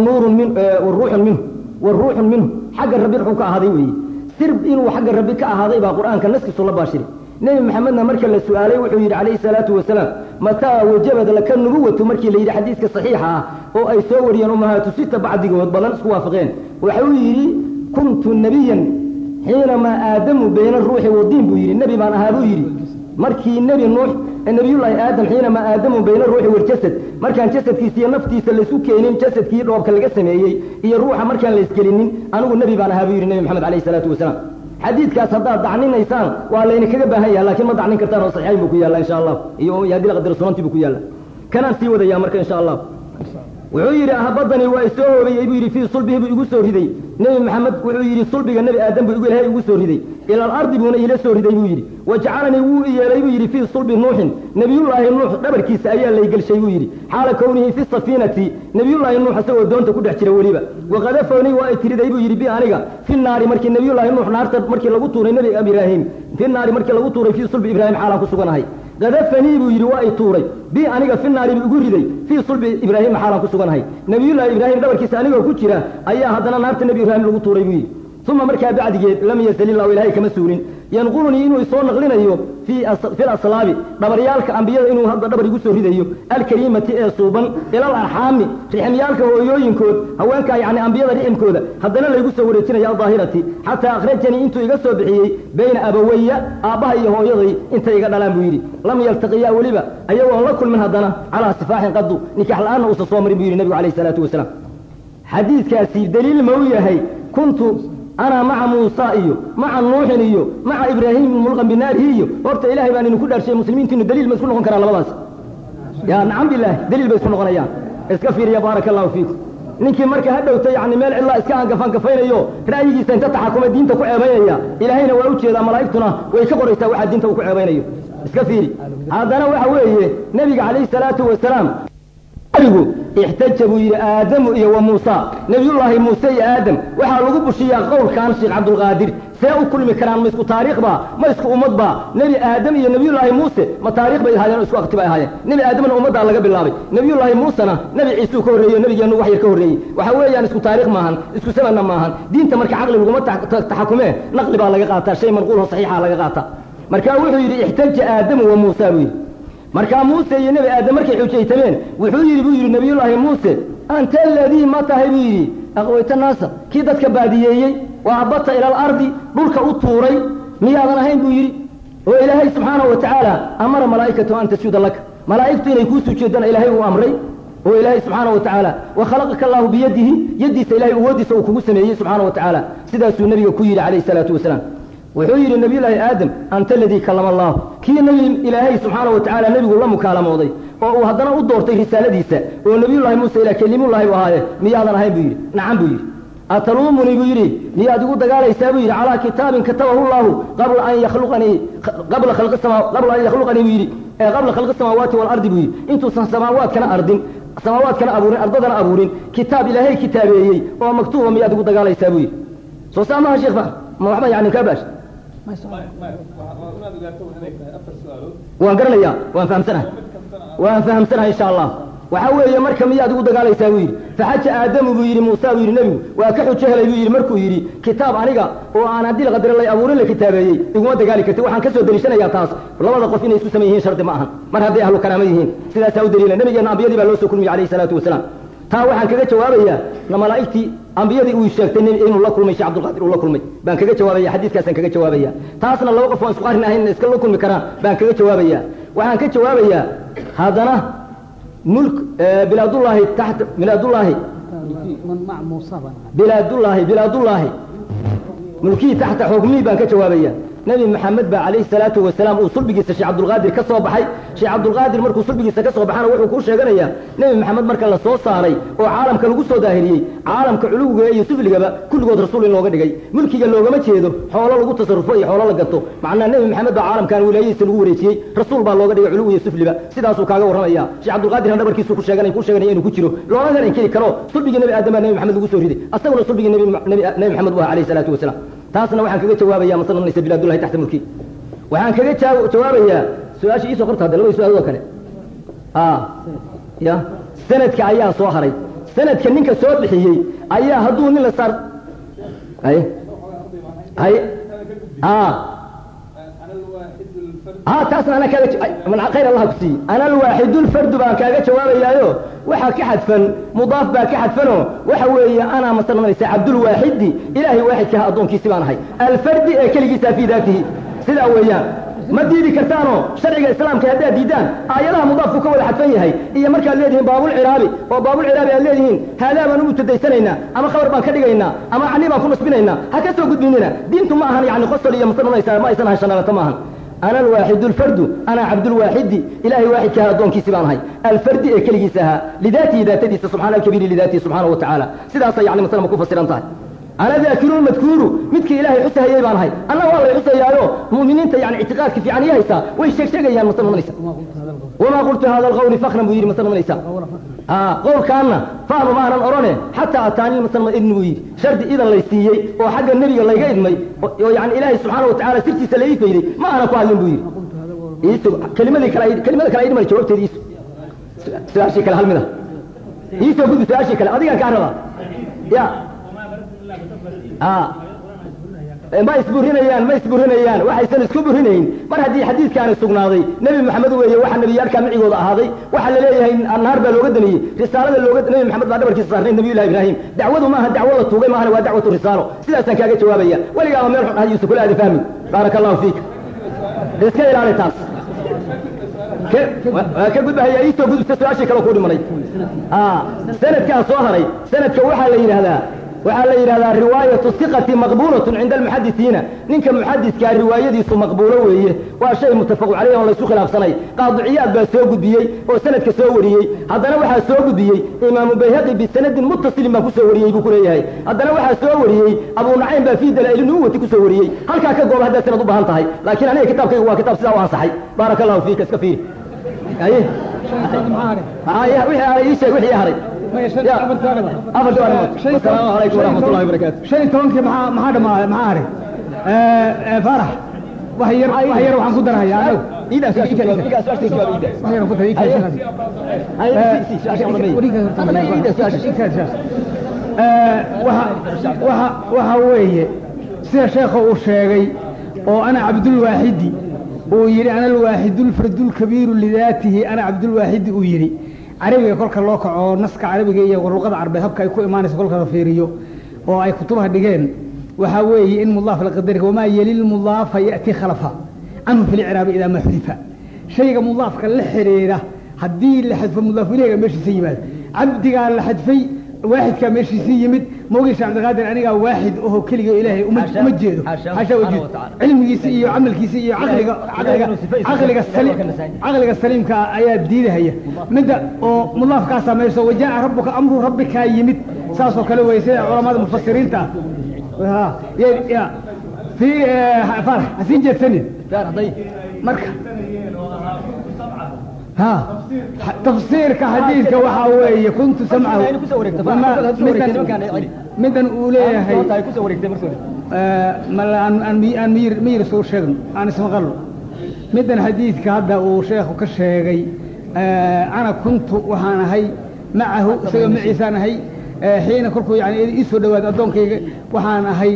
Speaker 4: nuurun min wa ruuxun minhu wa ruuxun minhu. Xagga rabbi ruxuu ka ahaaday weeye sir inuu xagga rabbi ka ahaaday baa qur'aanka naskiisu la baashiray nebi maxamedna marka la su'aalay wuxuu yidhi calayhi salaatu wasalaam mataa wajabad laka nubuwatu markii la yidhi xadiiska saxiixa ah oo ay soo wariyeen umahaatu sita bacdigood badan isku waafaqeen. Waxuu yidhi kuntu nebiyan xiinamaa aadamu bayna ruuxi wadiin buu yidhi. Nebi baan ahaa buu yidhi. Markii nebi nuux nebiyullaahi aadam xiinamaa aadamu bayna ruuxi waljasad markaan jasadkiisa iyo naftiisa laysu keenin jasadkii dhoobka laga sameeyey iyo ruuxa markaan laysgelinin anigu nebi baan ahaa buu yidhi nebi maxamed calayhi salaatu wasalaam xadiidkaas haddaad dacninaysaan waa layna kaga baahan yaha lakiin ma dacnin kartaan oo saxiixayn buu ku yaalla insha allah. Iyo haddii la qadaro sunantii buu ku yaalla kanaan sii wadayaa marka insha allah wuxuu yidhi ahbadanii waa isoo hoobeyey buu yidhi fii sulbihi buu igu soo riday. Nebi maxamed wuxuu yidhi sulbiga nebi aadam buu igu ilahay igu soo riday. Ila alardi buuna iila soo riday buu yidhi. Wajacalanii wuu i yeelay buu yidhi fii sulbi nuuxin nebiyullaahi nuux dhabarkiisa ayaa laygelshay buu yidhi. Xaala kownihi fi safiinati. Nebiyullaahi nuux isagoo doonta ku dhex jira weliba. Waqadafownii waa i tiriday buu yidhi bi aniga fi naari markii nebiyullaahi nuux naarta markii lagu tuuray nebi ibraahim. Fi naari markii lagu tuuray fii sulbi ibraahim xaalaan ku suganahay kadafanii buu yidhi waa i tuuray. Bi aniga fi buu igu riday. Fii sulbi ibraahima xaalaan ku suganahay. Nebiyullaahi ibraahim dhabarkiisa anigoo ku jira ayaa haddana naarta nebi ibraahim lagu tuuray buu yidhi. Uma markaa bacdigeed lam yazal illahu ilaahay kama suulin yanqulunii inuu isoo naqlinayo fii fi laslaabi dhabaryaalka ambiyada inuu hadda dhabar igu soo ridayo alkariimati ee suuban ila alarxaami riximyaalka hooyooyinkood haweenkaa yani ambiyada riximkooda haddana laygu soo wareejinaya aldaahirati xataa akhrajanii intuu iga soo bixiyey bayna abawaya aabbaha iyo hooyaday intay iga dhalaan buu yidhi. Lam yaltaqiyaa weliba ayagoon la kulmin haddana calaa sifaaxin qadu nikax la'aanna uusan soo marin buu yidhi nebigu alayh salaatu wasalaam. Xadiidkaasi daliil ma u yahay kuntu ana maca muusa iyo maca nuuxin iyo maca ibraahim mulqan binaarihi iyo horta ilahay baan idinku dhaarshay muslimiintiinu daliil ma isku noqon karaan labadaas. Ya nacam bilaahi daliil bay isku noqonayaan. Iska fiiriya baaraka allahu fiikum ninkii marka ha dhowta yani meel cidlaa iska angafangafaynayo ra'yigiisa inta taxakuma diinta ku ceebaynaya ilaahayna waa u jeedaa malaa'igtuna way ka qoraysaa waxaa diinta uu ku ceebaynayo iska fiiri. Haddana waxa weeye nebiga calayhi salaatu wasalaam nabigu ixtaja buu yidhi aadamu iyo wa muusa. Nebiyullaahi muuse iyo aadam waxaa lagu bushiyaa qowlkan sheekh cabdulqaadir see u kulmi karaan ma isku taariikhba ma isku ummadba nebi aadam iyo nebiyullaahi muuse ma taarikh bay ahaayeen o isku akti bay ahaayeen. Nebi aadamna ummaddaa laga bilaabay. Nebiyullaahi muusena nebi ciisuu ka horreeyey nebigeennu wax yar ka horreeyey. Waxa weeyaan isku taarikh maahan isku samanna maahan. Diinta marka caqli laguma taxakumee naqli baa laga qaataa shay manquulho saxiixa laga qaataa. Marka wuxuu yidhi ixtaja aadamu wa muusa buu yidhi markaa muuse iyo nebi aadam markay xujaytameen wuxuu yidhi buu yidhi nebiyullaahi muuse anta aladii ma tahay? Buu yidhi aqwayta naasa kii dadka baadiyeeyey waa abata ila alardi dhulka u tuuray miyaadan ahayn? Buu yidhi oo ilaahay subxaanahu wa tacaala amara malaa'ikatu an tasjuda laka. Malaa'igtu inay kuu sujeedana ilaahay uu amray oo ilaahay subxaanahu wa tacaala wa allahu biyadihi yaddiisa ilahay awooddiisa uu kugu sameeyey subxaanahu wa tacaala. Sidaasuu nebiga ku yidhi calayhi salaatu wasalaam wuxuu yidhi nabiyullaahi aadam anta aladii kallama allahu kii nebi ilaahay subxaana wa tacaala nebigu la mukaalamooday oo uu haddana u doortay risaaladiisa oo nebiyullaahi muuse ilaa kelimullaahi u ahaaye miyaadan ahayn buu yidhi. Nacam buu yidhi. Ataluumunii buu yidhi miyaad igu dagaalaysaa? buu yidhi. Calaa kitaabin katabahu llahu qabla an yakhluqanii qabla an yakhluqanii buu yidhi. Ee qabla khalqi samaawaati waalardi buu yidhi. Intuusan samaawaadkana ardin samaawaadkana abuurin ardadana abuurin. Kitaab ilaahay kitaabeeyey oo maktuuba miyaad igu dagaalaysaa? buu yidhi. Soo saa maha sheekh faham ma waxba yani kaa waan garanayaa waan fahamsanahay waan fahamsanahay insha allah waxaa weeye marka miyaad igu dagaalaysaa buu yidhi faxaja aadamu buu yidhi muusa buu yidhi nebigu waa ka xujo helay buu yidhi markuu yidhi kitaab aniga. Oo aan haddii laqadira lay abuurin la kitaabeeyey iguma dagaali karti waxaan ka soo deliishanayaa taas labada qof inay isku saman yihiin shardi ma ahan mar hadday ahlu karaama yihiin sidaasaa u daliila nebigeenna ambiyadii baa loo soo kulmiyey alayhi salaatu wasalaam taa waxaan kaga jawaabayaa na malaa'igtii ambiyadii uu sheegtay inuu la kulmay sheekh cabdulqaadir uu la kulmay. Baan kaga jawaabaya xadiidkaasaan kaga jawaabaya. Taasna laba qof aan isku qarin ahayn iska la kulmi karaan baan kaga jawaabaya. Waxaan ka jawaabayaa haddana mulk bilaadullaahi taxta bilaadullaahi. Bilaadullaahi bilaadullaahi. Mulkihii taxta xukmihii baan ka jawaabaya nebi maxamed baa calayhi salaatu wasalaam uu sulbigiisa sheekh cabdulqaadir ka soo baxay. Sheekh cabdulqaadir markuu sulbigiisa ka soo baxana wuxuu kuu sheeganayaa nebi maxamed marka la soo saaray oo caalamka lagu soo daahiriyey caalamka culuwiga iyo sufligaba kulligood rasuul in looga dhigay. Mulkiga loogama jeedo xoolo lagu tasarufo iyo xoolo la gato. Macnaa nebi maxamed baa caalamkan wilaayadiisa lagu wareejiyey rasuul baa looga dhigay culuwi iyo sufliba sidaasuu kaaga warramaya. Sheekh cabdulqaadirna dhabarkiisu ku sheeganay ku sheeganaya inuu ku jiro. Loomana inkiri karo. Sulbigii nebi aadam baa nebi maxamed lagu soo riday. Asaguna sulbigii nebi maxamed u aha calayhi salaatu wasalaam taasna waxaan kaga jawaabaya masala manaysa bilaadullahi taxta mulki. Waxaan kaga jawaabayaa su'aasha iisoo qorta hadda labada su'aalood oo kale. A ya. Sanadka ayaa soo haray. Sanadka ninka soo bixiyey ayaa hadduu nin la saar hay hay a ha taasna anaa kaaga khayr allah ku siiye ana alwaaxidu lfardu baan kaaga jawaabayaayo waxaa ka xadfan mudaaf baa ka xadfanoo waxa weeye anaa masala manaysa cabdulwaaxidi ilaahay waaxidkaha addoonkiisi baan ahay. Alfardi ee keligiisa fii daatihi. Sidaa weeyaan ma diidi kartaanoo sharciga islaamka haddaad diidaan aayadaha mudaafku ka wada xadfan yahay. Iyo markaad leedihiin baabulciraabi oo baabulciraabi aad leedihiin haadaa baan ugu tadaysanaynaa ama khabar baan ka dhigaynaa ama cani baan ku nasbinaynaa ha ka soo gudbinina. Diintu ma ahan yani qosol iyo masala manaysa ma aysan ahan shanaalata ma ahan ana alwaaxidu alfardu ana cabdulwaaxidi ilahay waaxidkaha addoonkiisi baan ahay alfardi ee keligiisa ahaa lidaatihi daatadiisa subxana alkabiiri lidaatihi subxaana wa tacaala sidaasay yani masalama ku fasiran tahay ana daakiruun madkuuru midkii ilaahay xusahayey baan ahay anna waa lay xusayaayo mu'miniinta yani ictiqaadka fiican iyo haysaa way sheeg sheegayaan masal manaysa wamaa qultu hada alqawli fakran buu yidhi masal manaysa qowlkaanna fahmu maanan odhane xataa ataanii masal idni buu yidhi shardi idan lay siiyey oo xagga nebiga layga idmay oo yani ilaahay subxaana wa tacala sirtiisa la ii fayday ma aanan ku hadlin buu yidhi kelimadii kale kelimada kale idmay jawaabteedi iisu su'aashii kale hal mid ah iisoo gudbi su'aashii kale adigaan kaa rabaa ya ma isburinayaan ma isburinayaan. Waxaysan isku burinayn. Mar haddii xadiidkaani sugnaaday nebi maxamed weeye waxa nebiyaalkaa micigooda ahaaday waxaa la leeyahay naar baa looga daniyey risaalada looga nebi maxamed baa dhabarkiisa saarnay nabiyullahi ibraahim. Dacwadu maaha dacwo la tuugay maahane waa dacwatu risaalo. Sidaasaan kaaga jawaabaya. Weligaaba meel xun ahayuusa kula aadi fahmi. Baaraka allahu fiik. Iska ilaali taas. Waa ka gudbahaya iisoo gudubta su'aashii kale ku dhimanay. Sanadkaa soo haray. Sanadka waxaa la yidhahdaa waxaa la yidhahdaa riwaayatu siqati maqbuulatun cinda almuxadisiina ninka muxadiskaa riwaayadiisu maqbuulo weeye waa shay muttafaqu caleyh oon laysu khilaafsanay. Qaadiciyaad baa soo gudbiyey oo sanadka soo wariyey. Haddana waxaa soo gudbiyey imaamu bayhaqi bisanadin muttasilin baan ku soo wariyey buu ku leeyahay. Haddana waxaa soo wariyey abuu nacaym baa fii dalaa'il nuwati ku soo wariyey. Halkaa ka gooba haddaad sanad u baahan tahay laakiin aniga kitaabkaygu waa kitaab sidaa u ansaxay. Baaraka allahu fiika iska fiiri. Wixii haray ii sheeg wixii haray afartii arrimood wasalaamu calaykum waraxmat ullahi wabarakaatu
Speaker 2: shan iyo tobankii maxaa maxaa dhamaaday maxaa haray farax wax yar wax yar waxaan ku darahayaa anagu waxa weeye sida sheekha uu sheegay oo ana cabdulwaaxidi uu yidhi ana alwaaxidu lfardu lkabiiru lidaatihi ana cabdulwaaxidi uu yidhi carabiga kolka loo kaco naska carabiga iyo luqada carbeed habka ay ku imaanayso kolka la fiiriyo oo ay kutubaha dhigeen waxaa weeye in mudaaf la qadari wamaa yeli lmudaafa ya'ti khalafa canhu fi idaa ma xudifa shayga mudaafka la xidhiidha haddii la xadfo mudaaf meeshiisa yimaado cabdigaa la xadfay waaxidkaa meeshiisii yimid mawgiisha cabdiqaadir anigaa waaxid oho keliga ilaahay uma jeedo. Xaasha wajeed cilmigiisi iyo camalkiisi iyo caqliga caqliga caqliga saliim caqliga saliimka ayaa diidahaya. Midda oo mudaafkaa samayso wajaa rabbuka amru rabbikaa yimid. Saasoo kale wey sida culamada mufasiriinta ah ya ya. Fi farax hasiin jeedsanin. Marka tafsiirka xadiidka waxaa weeye kuntu samcahu midan uu leeyahay miyir soo sheegno aan ismaqalno midan xadiidka hadda uu sheekhu ka sheegay ana kuntu waxaan ahay macahu isagoo maciisaan ahay xiina kolkuu yani ii soo dhawaado addoonkayga. Waxaan ahay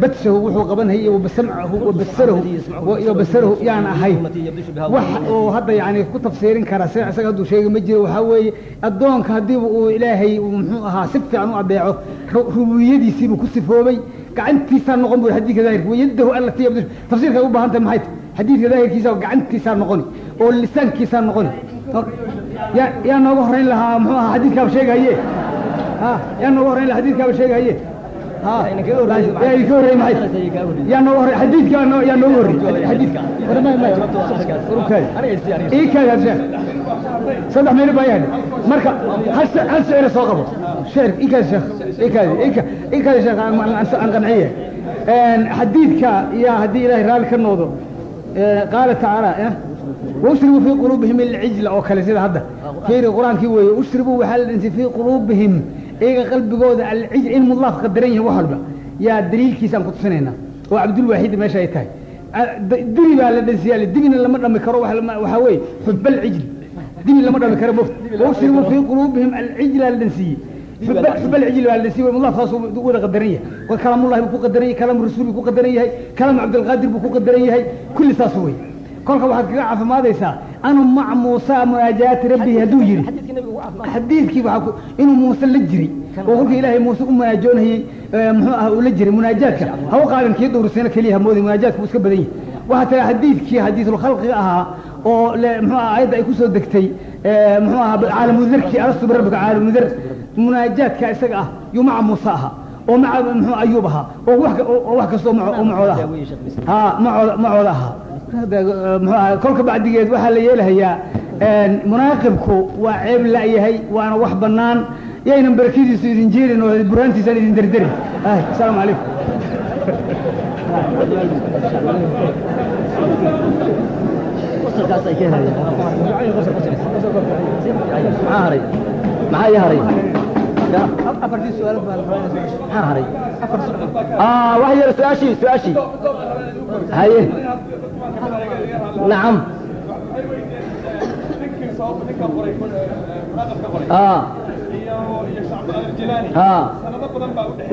Speaker 2: badsahu wuxuu qabanayay wabasamcahu wabasarahu iyo basarahu yaan ahay. Wax uu hadda yani ku tafsiirin karaa sida isaga hadduu sheegi ma jiro. Waxaa weeye addoonka haddiiba uu ilaahay muxuu ahaa si fiican u adeeco rububiyadiisiibuu ku sifoobay. Gacantiisaa noqon bu xadiidka daahirka wayadahu allati yabdishu tafsiirka ay u baahan tahay maxay? Tahay xadiidka daahirkiisa gacantiisaa noqoni oo lisaankiisaa noqoni. Yaa nooga horeyn lahaa muxuu ahaa xadiidkaaba sheegahaye yaa nooga horreyn xadiidkaaba sheegahaye idinka horrey maxay yaa nooga horrey xadiidka yaa nooga horrey xadiidka ii kaadi had sheekh saddex mayl baa yaadhi marka hal shicira soo qabo. Sheer ii kaadi sheekh ii kaadi ii kaadi sheekh aan qanciye xadiidka yaa haddii ilaahay raalli ka noodo qaala tacaala waushribuu fii quluubihim alcijla oo kale sida hadda. Fiiri qur'aankii weeye ushribuu waxaa la dhinsay fii quluubihim iyaga qalbigooda alcijl in mudlaaf qadaran yihiin wax walba yaa daliilkiisaan ku tusinaynaa oo cabdulwaaxidi meesha ay tahay dibi baa la dhansiyaa dibina lama dhami karo waxaa weeye xubba alcijl dibi lama dhami karo moft waushribuu fii quluubihim alcijla la dhansiiyey xubba alcijl baa la dhansiiyey mudlaafkaas wada qadaran yahay kalaamullahi buu ku qadaran yahay kalaamu rasuul buu ku qadaran yahay kalaamu cabdilqaadir buu ku qadaran yahay kulli saas weye kolka waxaad kaga caafimaadaysaa anu maca muusa munaajaati rabbihi hadduu yidhi. xadiidkii inuu muuse la jiri. Oo kolkii ilaahay muuse u munaajoonayey muxuu ah uu la jiray munaajaadka. Ha u qaadan kii dhowrsano keliya hamoodi munaajaadka buu iska badan yahay. Waxaa tira xadiidkii xadiisulkhalqiga ahaa oo muxuu ah ayadda ay ku soo degtay muxuu ahaa caalamudarkii alastu birabbika caalamudar munaajaadka isaga ah yuu maca muuse ahaa oo maca muxuu ayuub ahaa oo wax oo wax kastoo macooda ahaa. Ha macooda macooda ahaa kolka bacdigeed waxaa la yeelahayaa munaaqibku waa ceeb la'yahay waana wax bannaan. Yaynan barakadiisu idin jeerin oo buraantiisaan idin derderin. Asalaamu calaykum
Speaker 4: maxaa ii haray yar su'aashii su'aashii. Haye. Nacam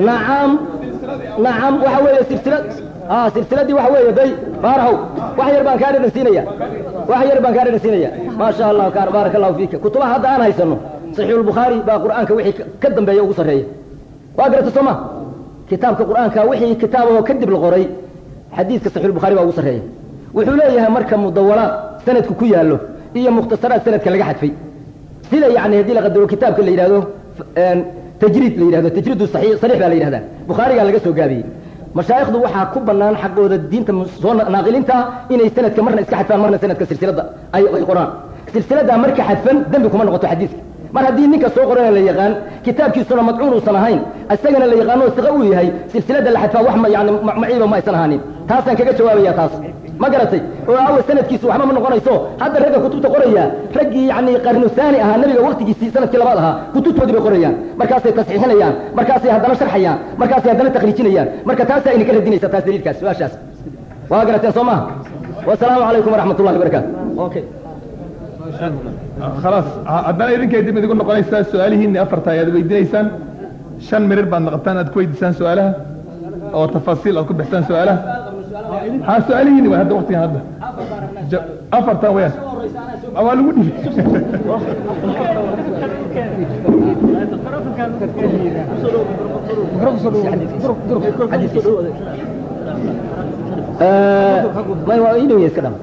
Speaker 4: nacam nacam waxa weeye silsilad ah silsiladii waxa weeye day baarahow. Wax yar baan kaa dhadhansiinaya wax yar baan kaa dhadhansiinaya maa sha allah kaan baaraka allahu fiika. Kutubaha hadda aan haysano saxiixulbukhaari baa qur'aanka wixii ka dambeeya ugu sarreeya waa garata soo ma? Kitaabka qur'aanka wixii kitaabahoo kadib la qoray xadiidka saxiixulbukhaari baa ugu sarreeya wuxuu leeyahay marka mudawalaad sanadku ku yaallo iyo mukhtasaraad sanadka laga xadfay. Sida yani haddii la qadaro kitaabka la yidhahdo tajriid la yidhahdo tajriidu saxiix baa la yidhahdaa bukhaarigaa laga soo gaabiyey. Mashaayikhdu waxaa ku bannaan xaqooda diinta soo naaqilinta inay sanadka marna iska xadfaan marna sanadka silsilada ay qoraan. Silsiladaa marka xadfan dembi kuma noqoto xadiiska mar haddii ninka soo qorana la yaqaan kitaabkiisuna madcuun uusan ahayn isagana la yaqaano siqa uu yahay silsilada la xadfaa wax yani maciiba ma aysan ahaanin. Taasaan kaga jawaabaya taas. Ma garatay? Oo aawe sanadkiisu waxba ma noqonayso. Hadda ragga kutubta qoraya raggii yani qarnu saani ahaa nabiga waktigiisii sannadkii labaad ahaa kutubtoodii bay qorayaan. Markaasay tasxiixinayaan. Markaasay haddana sharxayaan. Markaasay haddana takriijinayaan marka taasaa idinka radinaysa taas daliilkaas su'aashaas. Waa garateen soo maha wasalaamu calaykum waraxmat ullahi wabarakaatu okay
Speaker 3: khalaas haddana idinka dib idigu noqonaysaa su-aalihiinni afarta ayaad weydiinaysaan shan mirir baad noqotaan aad ku weydiisaan su-aalaha oo tafaasiil aad ku bixisaan su-aalaha ha su-aalihiinni waa hadda waqtigan hadda afartan wayaan waa lagu dhibi
Speaker 4: may waa dhowya iska dham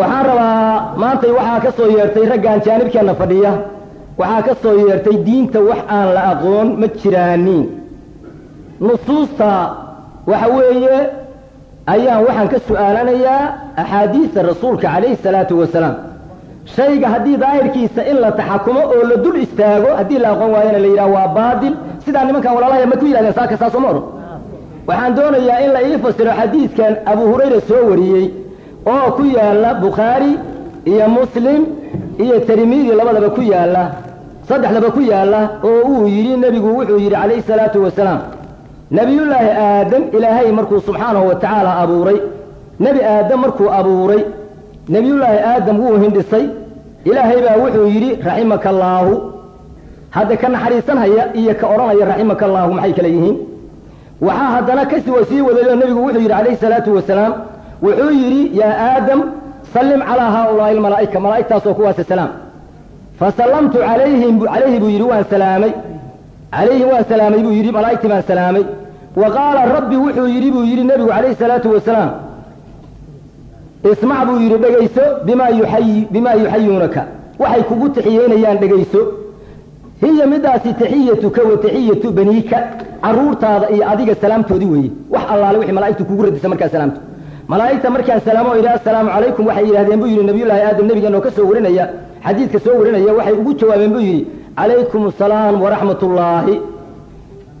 Speaker 4: waxaan rabaa maantay waxaa ka soo yeertay raggaan jaanibkeenna fadhiya. Waxaa ka soo yeertay diinta wax aan la aqoon ma jiraanin. Nusuusta waxa weeye ayaan waxaan ka su'aalanayaa axaadiista rasuulka calayhi salaatu wasalaam. Shayga haddii daahirkiisa in la taxakumo oo la dul istaago haddii la aqoon waayana la yidhaha waa baadil. Sidaa nimankan walaalahaya ma ku yidhahdeen saaka saas uma odhan waxaan doonayaa in la ii fasiro xadiidkan abu hurayra soo wariyey oo ku yaalla bukhaari iyo muslim iyo tirmidi labadaba ku yaalla saddexdaba ku yaalla oo uu yidhi nebigu wuxuu yidhi calayhi salaatu wasalaam nebiyullaahi aadam ilaahay markuu subxaanahu wa tacaala abuuray nebi aadam markuu abuuray nebiyullaahi aadam wuu hindhisay ilaahay baa wuxuu yidhi raximaka allaahu hadda ka naxariisanhaya iyo ka odhanaya raximaka allaahu maxay kale yihiin? Waxaa haddana kasi wa sii wadayoo nebigu wuxuu yidhi calayhi salaatu wasalaam wuxuu yidhi yaa aadam sallim calaa haaulaa'i almalaa'ika. Malaa'igtaasoo kuwaasa salaam. Fasallamtu calayhim calayhi buu yidhi waan salaamay. Calayhi waan salaamay buu yidhi malaa'igtii baan salaamay. Wa qaala rabbi wuxuu yidhi buu yidhi nebigu calayhi salaatu wasalaam ismac buu yidhi dhegayso bimaa yuxayi bimaa yuxayuunaka waxay kugu taxiyeynayaan dhegayso. Hiya midaasi taxiyatuka wa taxiyatu baniika carruurtaada iyo adiga salaamtoodii weeye. Wax allaale wixii malaa'igtu kugu radisa markaa salaamto malaa'igta markaan salaamo idhi assalaamu calaykum waxay yidhahdeen buu yidhi nabiyullaahi aadam nebigeenoo ka soo warinaya xadiidka soo warinaya waxay ugu jawaabeen buu yidhi calaykum asalaam waraxmat ullaahi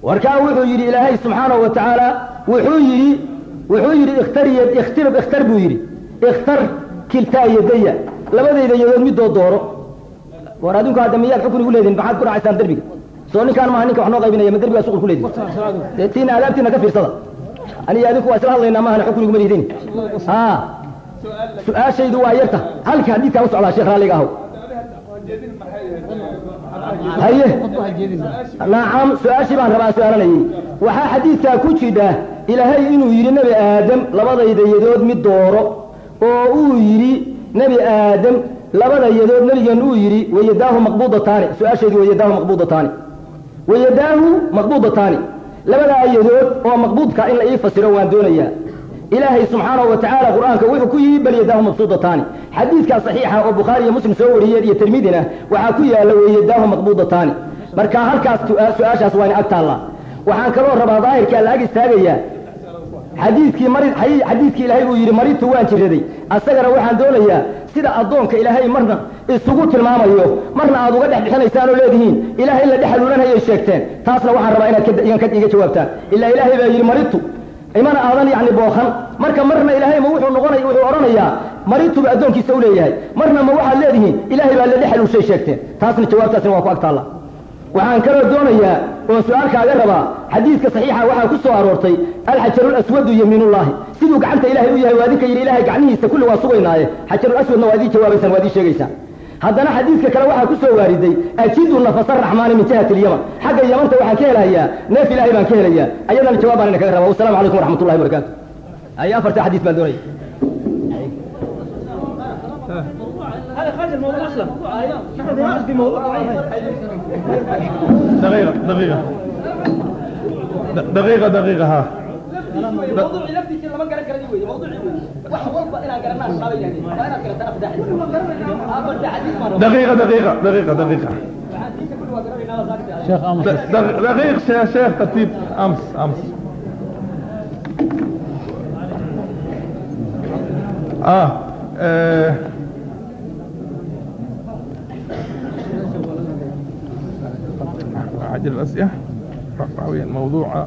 Speaker 4: warkaa wuxuu yidhi ilaahay subxaanahu wa tacaala wuxuu yidhi wuxuu yidhi ikhtariy ikhtir ikhtar buu yidhi. Ikhtar kiltaa yadaya labadayda yadood midoo dooro. War adinku hadda miyaad xukun igu maxaad ku raacaysaan derbiga soo ninkaan maaha ninka wax noo qaybinaya ma derbigaa suqul ku leedihin? Tiina adaabtiina ka fiirsada aniga adinku waa isla hadlaynaa maahana xukun iguma lihdin ha su'aashaydu waa yarta. Halka xadiidkaan u socdaa sheekh raalliga ahow haye. Nacam su'aashii baan rabaa su'aalanayay waxaa xadiidkaa ku jidha ilaahay inuu yidhi nebi aadam labadayda yadood mid dooro oo uu yidhi nebi aadam labada yadood nebigeen uu yidhi wayadaahu maqbuudataani. Su'aashaydu wayadaahu maqbuudataani. Wayadaahu maqbuudataani labadaa yadood oo maqbuudka in la ii fasiro waan doonayaa. Ilaahay subxaanahu wa tacaala qur'aanka wuxuu ku yidhi bal yadaahu mabsuudataani. Xadiidkaa saxiixa oo bukhaari iyo muslim soo wariyeen iyo tirmidina waxaa ku yaalla weyadaahu maqbuudataani marka halkaas su'aashaas waa ag taallaa. Waxaan kaloo rabaa daahirkaa la ag istaagayaa xadiidkii mari xadiidkii ilaahay buu yidhi maritu waan jiraday asagana waxaan doonayaa sida addoonka ilaahay marna isugu tilmaamayo. Marna aad uga dhex bixinaysaan oo leedihiin. Ilaahay la dhexaluulanayay sheegteen. Taasna waxaan rabaa inaad iga jawaabtaan ilaa ilaahay baa yidhi maritu imana aadan yani bookan marka marna ilaahay ma wuxuu noqonay wuxuu odhanayaa marituba addoonkiisa u leeyahay. Marna ma waxaad leedihiin ilaahay baa la dhexaluushay sheegteen. Taasna jawaabtaasina waa ku ag waxaan kaloo doonayaa oo su'aalkaaga rabaa xadiidka saxiixa waxaa ku soo aroortay alxajarulaswadu yamiinullaahi. Siduu gacanta ilahay u yahay waa adinka yidhi ilahay gacnihiisa kulli waa sugaynaaye xajarulaswadna waa idii jawaabaysaan waa idii sheegaysaan هذا حديث كلا واحد كسر واردي. أكيد أن فصل الرحمن من جهة اليمن. حق اليمن توحى كهلا هي ناس لا يبان كهلا هي أيضا الجواب أنا كهلا والسلام عليكم ورحمة الله وبركاته. أي أفر تحديث من دوري؟ هذا خارج
Speaker 3: الموضوع أصلا. نحن نعرف بموضوع دقيقة دقيقة. دقيقة دقيقة ها. دقيقة دقيقة دقيقة دقيقة. شيخ أمس. دقيقة يا شيخ تطيب أمس أمس. آه, آه. عجل الأسئلة. رفعوا الموضوع.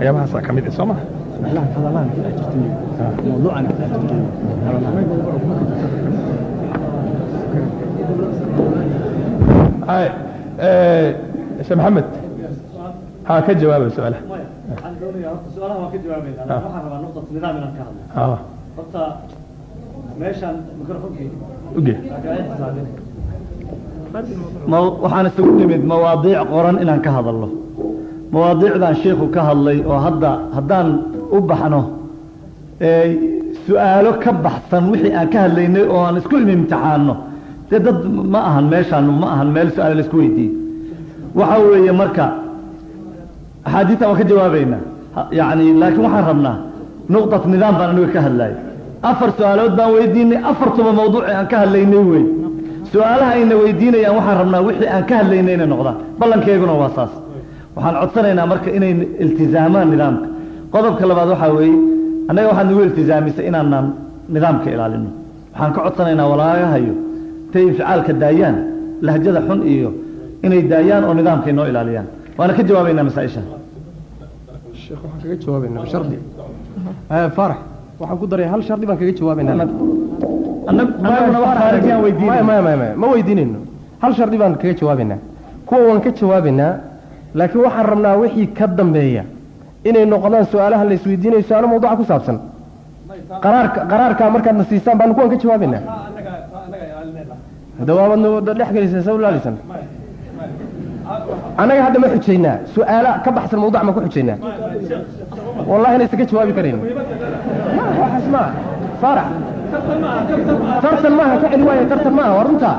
Speaker 3: waxyaabahaasa ka mid i soo maa shee maxamed haa
Speaker 6: ka jawaaba su'aalaha su'aalaha waa ka jawaabayna waxaan rabaa nuqdat nidaam inaan ka hadlo horta meeshaan
Speaker 3: microfonki
Speaker 6: uge waxaan isugu nimid mawaadiic qoran inaan ka hadalno mawaadiicdan sheikhu ka hadlay oo hadda haddaan u baxno su'aalo ka baxsan wixii aan ka hadlaynay oo aan isku imtixaanno. Dee dad ma ahan meeshaan ma ahan meel su'aal la isku weydiiye waxa weeye marka axaadiistan waan ka jawaabaynaa. Yacni laakiin waxaan rabnaa nuqdat nidaam baan aniga ka hadlayo afar su'aalood baan weydiinay afartuba mawduuci aan ka hadlaynay wey su'aalaha ayna weydiinayaan waxaan rabnaa wixii aan ka hadlaynay inay noqdaan ballankeeguna waa saas waxaan codsanaynaa marka inay iltizaamaan nidaamka. Qodobka labaad waxaa weeye annaga waxaad nagu iltizaamisay inaanaan nidaamka ilaalino. Waxaan ka codsanaynaa walaagahayo intay inficaalka daayaan lahjada xun iyo inay daayaan oo nidaamka inoo ilaaliyaan. Waana ka jawaabaynaa masaa-isha
Speaker 1: sheekh waxaan kaga jawaabaynaa shardi. Farax waxaan ku daray hal shardi baan kaga jawaabaynaa.
Speaker 6: Annaguna wax khaariji aan weydiinay
Speaker 1: ma weydiinayno. Hal shardi baan kaga jawaabaynaa. Kuwa waan ka jawaabaynaa laakiin waxaan rabnaa wixii ka dambeeya inay noqdaan su'aalaha la isweydiinayo su'aalo mawduuca ku saabsan. Qaraarka qaraarkaa markaad na siisaan baanu kuwan ka jawaabaynaa dawaabadna dhex gelisay sa ilaalisan annaga hadda ma xujaynaa su'aala ka baxsan mawduuc ma ku xujaynaa wallahi inaysan ka jawaabi karayn waxaas maa farax tartan maaha ka celi waayo tartan maaha waa runtaa.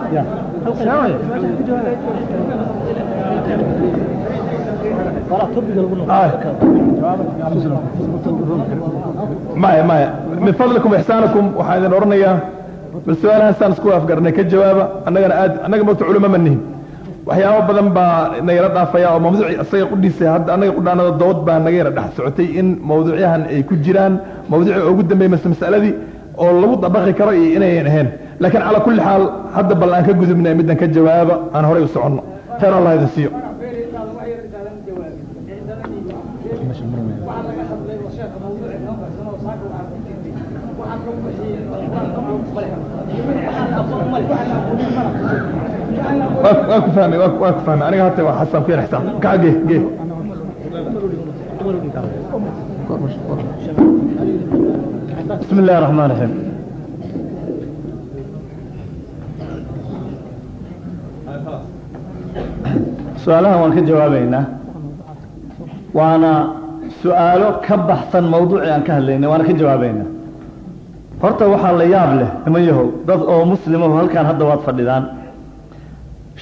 Speaker 3: Maya maya min fadlikum ixsaanakum waxaa idin odhanayaa bal su'aalahan saan isku afgarnay ka jawaaba annagana aad annaga mogta culimo ma nihin. Waxyaabo badan baa nagala dhaafaya oo mawduuci isaga qudhiisa hadda annaga qudhaanada dood baa naga yara dhex socotay in mawduucyahan ay ku jiraan. Mawduuci ugu dambeeyey mase masaladii oo lagu dabaqi karo iyo inayan ahayn. Laakiin calaa kulli xaal hadda bal aan ka gudubnay middan ka jawaaba aan horay u soconno. Khayr allah idin siiyo waa waa ku fahmay waa waa ku fahmay aniga hata waa xasaan ku yar xisaab kaca gee gee
Speaker 6: بسم الله الرحمن الرحيم su-aalahan waan ka jawaabaynaa waana su-aalo ka baxsan mawduucii aan ka hadlaynay waana ka jawaabaynaa horta waxaa la yaab leh niman yahow dad oo muslimow halkaan hadda waad fadhidaan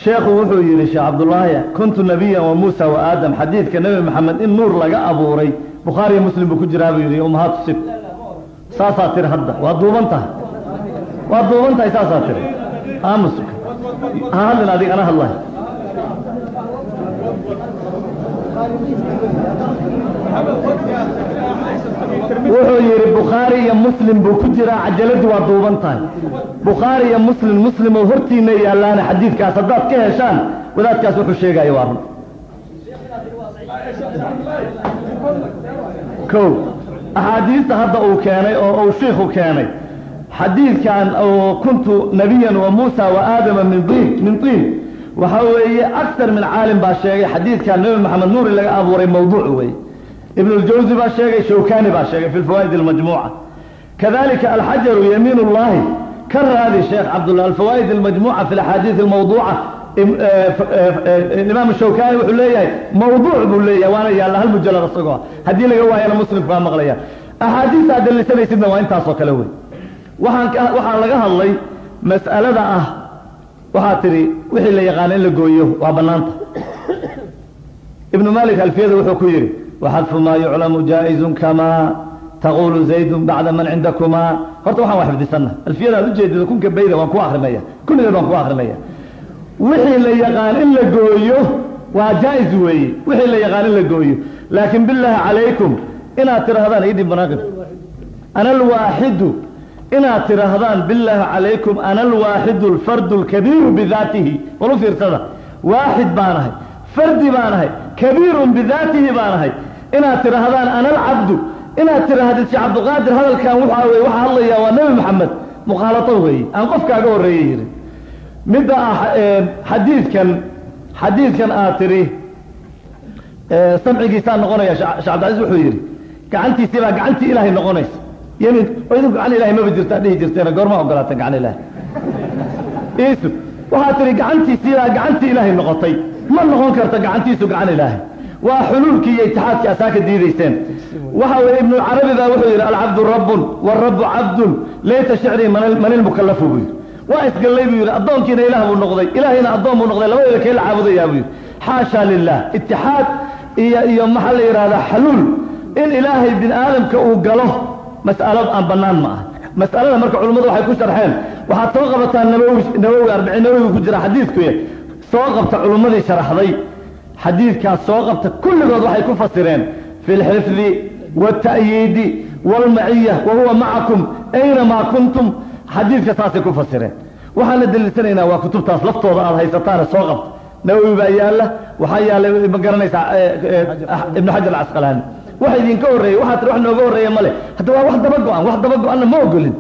Speaker 6: sheekhu wuxuu yidhi sheekh cabdullaahi kuntu nabiyan wa muusa wa aadam. Xadiidka nebi maxamed in nuur laga abuuray bukhaariyo muslim buu ku jiraa buu yidhi ummahaatu sib. Saasaa tiri hadda waa duuban tahay. Waa duuban tahay saasaa tiri. Aamus ha hadlin adig ana yidhi bukhaari iyo muslim buu ku jiraa cajaladu waa duuban tahay bukhaari iyo muslim muslim oo hortiina yaallaana xadiidkaas haddaad ka heshaan wadaadkaas wuxuu sheegaya waa run. Kow axaadiista hadda uu keenay oo uu shiikhu keenay xadiidkan oo kuntu nabiyan wa muusa wa aadama min diin min tiin waxa weeye aktar min caalim baa sheegay xadiidkan nabi maxamed nuuri laga abuuray mawduuc weeye ibn اljawzi baa sheegay shawkani baa sheegay fi lfawaa'id اlmajmuuca kadalika alxajaru yamiin اllahi ka raadi sheekh cabdullah alfawaa'id اlmajmuuca fi اlaxaadiid اlmawduuca imaam shawkani wuxuu leeyahay mawduuc buu leeyahay waana yaalla hal mujalad isagoo ah haddii laga waayana muslimku waa maqlaya axaadiista aad dalisanaysidna waa intaasoo kale wey waxaan waxaa laga hadlay mas'alada ah waxaa tidhi wixii la yaqaana in la gooyo waa bannaanta ibnu malik alfiyada wuxuu ku yidhi waxadfu maa yuclamu jaa-izun kamaa taqulu zaydun bacda man cindakumaa horta waxaan waa xifdisana alfiyada aad ujeedida kunka bayda waan ku akrinaya kulligeed waan ku akrinaya wixii la yaqaan in la gooyo waa jaa-is wixii la yaqaan in la gooyo laakin bilaahi calaykum inaad tidhaahdaan idib manaaqib ana alwaaxidu inaad tidhaahdaan bilaahi calaykum ana alwaaxidu alfardu alkabiiru bidaatihi walu fiirsada waaxid baanahay fardi baanahay kabiirun bidaatihi baanahay inaad tidhaahdaan ana alcabdu inaad tidhaahdid sheekh cabdiqaadir hadalkan waxaa weye waxaa hadlayaa waa nebi maxamed mukhaalato weeye. Aan qofkaaga horreeyey yidhi midda ah xadiidkan xadiidkan aad tidhi samcigiisaa noqonaya sheekh cabdilcaziz wuxuu yidhi gacantiisii baa gacantii ilaahay noqonaysa. Ymin idinku gacan ilahay maba jirtaa dhihi jirteen goormaa ogolaata gacan ilahay isu waxaad tihi gacantiisii baa gacantii ilaahay noqotay. Ma noqon karta gacantiisu gacan ilaahay waa xuluulkii iyo itixaadkii asaa ka diidayseen waxa weye ibnu carabi baa wuxuu yidhi alcabdu rabbun warabu cabdun layta shicrii man ilmukallafu buu yidhi. Waa isgallay buu yidhi addoonkiina ilaah buu noqday ilaahayna addoon buu noqday labadeeda kee la caabudayaa buu yidhi. Xaasha lilah itixaad iyo iyo maxaa la yidhahdaa xaluul. In ilaahay bini aadamka uu galo mas'alo aan bannaan ma aha. Mas'alada marka culummadu waxay ku sharxeen waxaad soo qabataa nawowi nawowi arbiciin nawowi ku jira xadiidkuy soo qabta culummadii sharaxday xadiidkaas soo qabta kulligood waxay ku fasireen fi lxifdi wاlta'yiidi wاlmaciya wa huwa macakum aynamaa kuntum. Xadiidka saasay ku fasireen. Waxaan la daliilsanaynaa waa kutubtaas laftooda aad haysataane soo qabta. Nawowi baa yaalla waxaa yaallay ma garanaysaa ibnu xajar alcasqalaani waxa idinka horreeyey waxaa wax nooga horreeya male hadda waa wax daba go-an wax daba go-anna ma ogolin.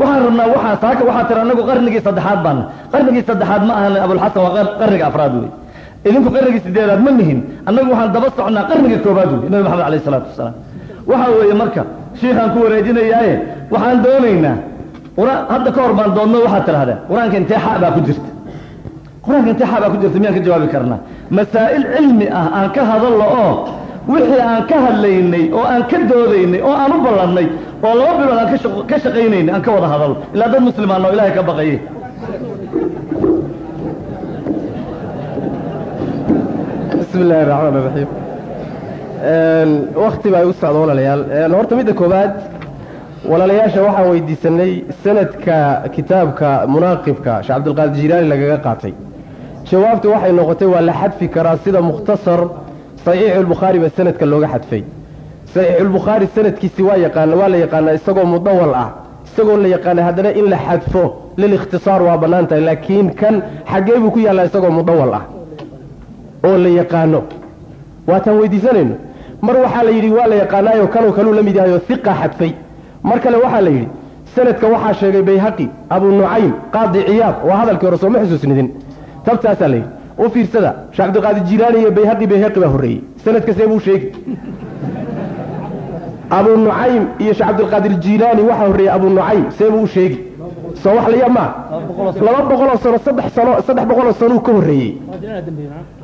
Speaker 6: Waxaan rabnaa waxaa saaka waxaa tiri anagu qarnigii saddexaad baana. Qarnigii saddexaad ma ahan abulxasan waa qarniga afraad wey idinku qarnigii sideedaad ma nihin annagu waxaan daba socnaa qarnigii koobaad wey nabi maxamed alayh isalaatu wasalaam. Waxa weeye marka shiikhaan ku wareejinayaaye waxaan doonaynaa. Qur'aan hadda ka hor baan doodno waxaad tidhahdeen qur'aanka intee xa baa ku jirta? Qur'aanka intee xa baa ku jirta? Miyaan ka jawaabi karnaa. Masaa'il cilmi ah aan ka hadallo oo wixii aan ka hadlaynay oo aan ka doodaynay oo aan u ballannay oo laba bilood aan ka shaqaynaynay aan ka wada hadalno ilaa dad muslimaan oo ilahay ka baqaye
Speaker 1: bismi illaahi raxmaan iraxiim wakti baa igu socda walaalayaal. Horta midda koowaad walaalayaasha waxaan weydiisanay sanadka kitaabka munaaqibka sheekh cabdilqaadir jilaani lagaga qaatay. Jawaabtu waxay noqotay waa la xadfi karaa sida mukhtasar saxiixulbukhaari ba sanadka looga xadfay. Saxiixulbukhaari sanadkiisi waa yaqaana waa la yaqaanaa isagoo mudawal ah isagoo la yaqaana haddana in la xadfo lilikhtisaar waa bannaan tahay laakiin kan xaggee buu ku yaallaa isagoo mudawal ah oo la yaqaano. Waataan weydiisanayno mar waxaa la yidhi waa la yaqaanaayo kanoo kaluu la mid yahay oo hiqa xadfay. Mar kale waxaa la yidhi sanadka waxaa sheegay bayhaqi abu nucaym qaadi ciyaad waa hadalkii hore sooma xusuusnidin. Tabtaasaa la yidhi u fiirsada sheekh cabdiqaadir jilaani iyo bayhaqi bayhaqi baa horreeyey. Sanadka see buu sheegi abu nucaym iyo sheekh cabdilqaadir jilaani waxaa horreeyey abu nucaym see buu u sheegi soo wax laya maa laba boqoloo sano saddex sano saddex boqoloo sanuu ka horreeyey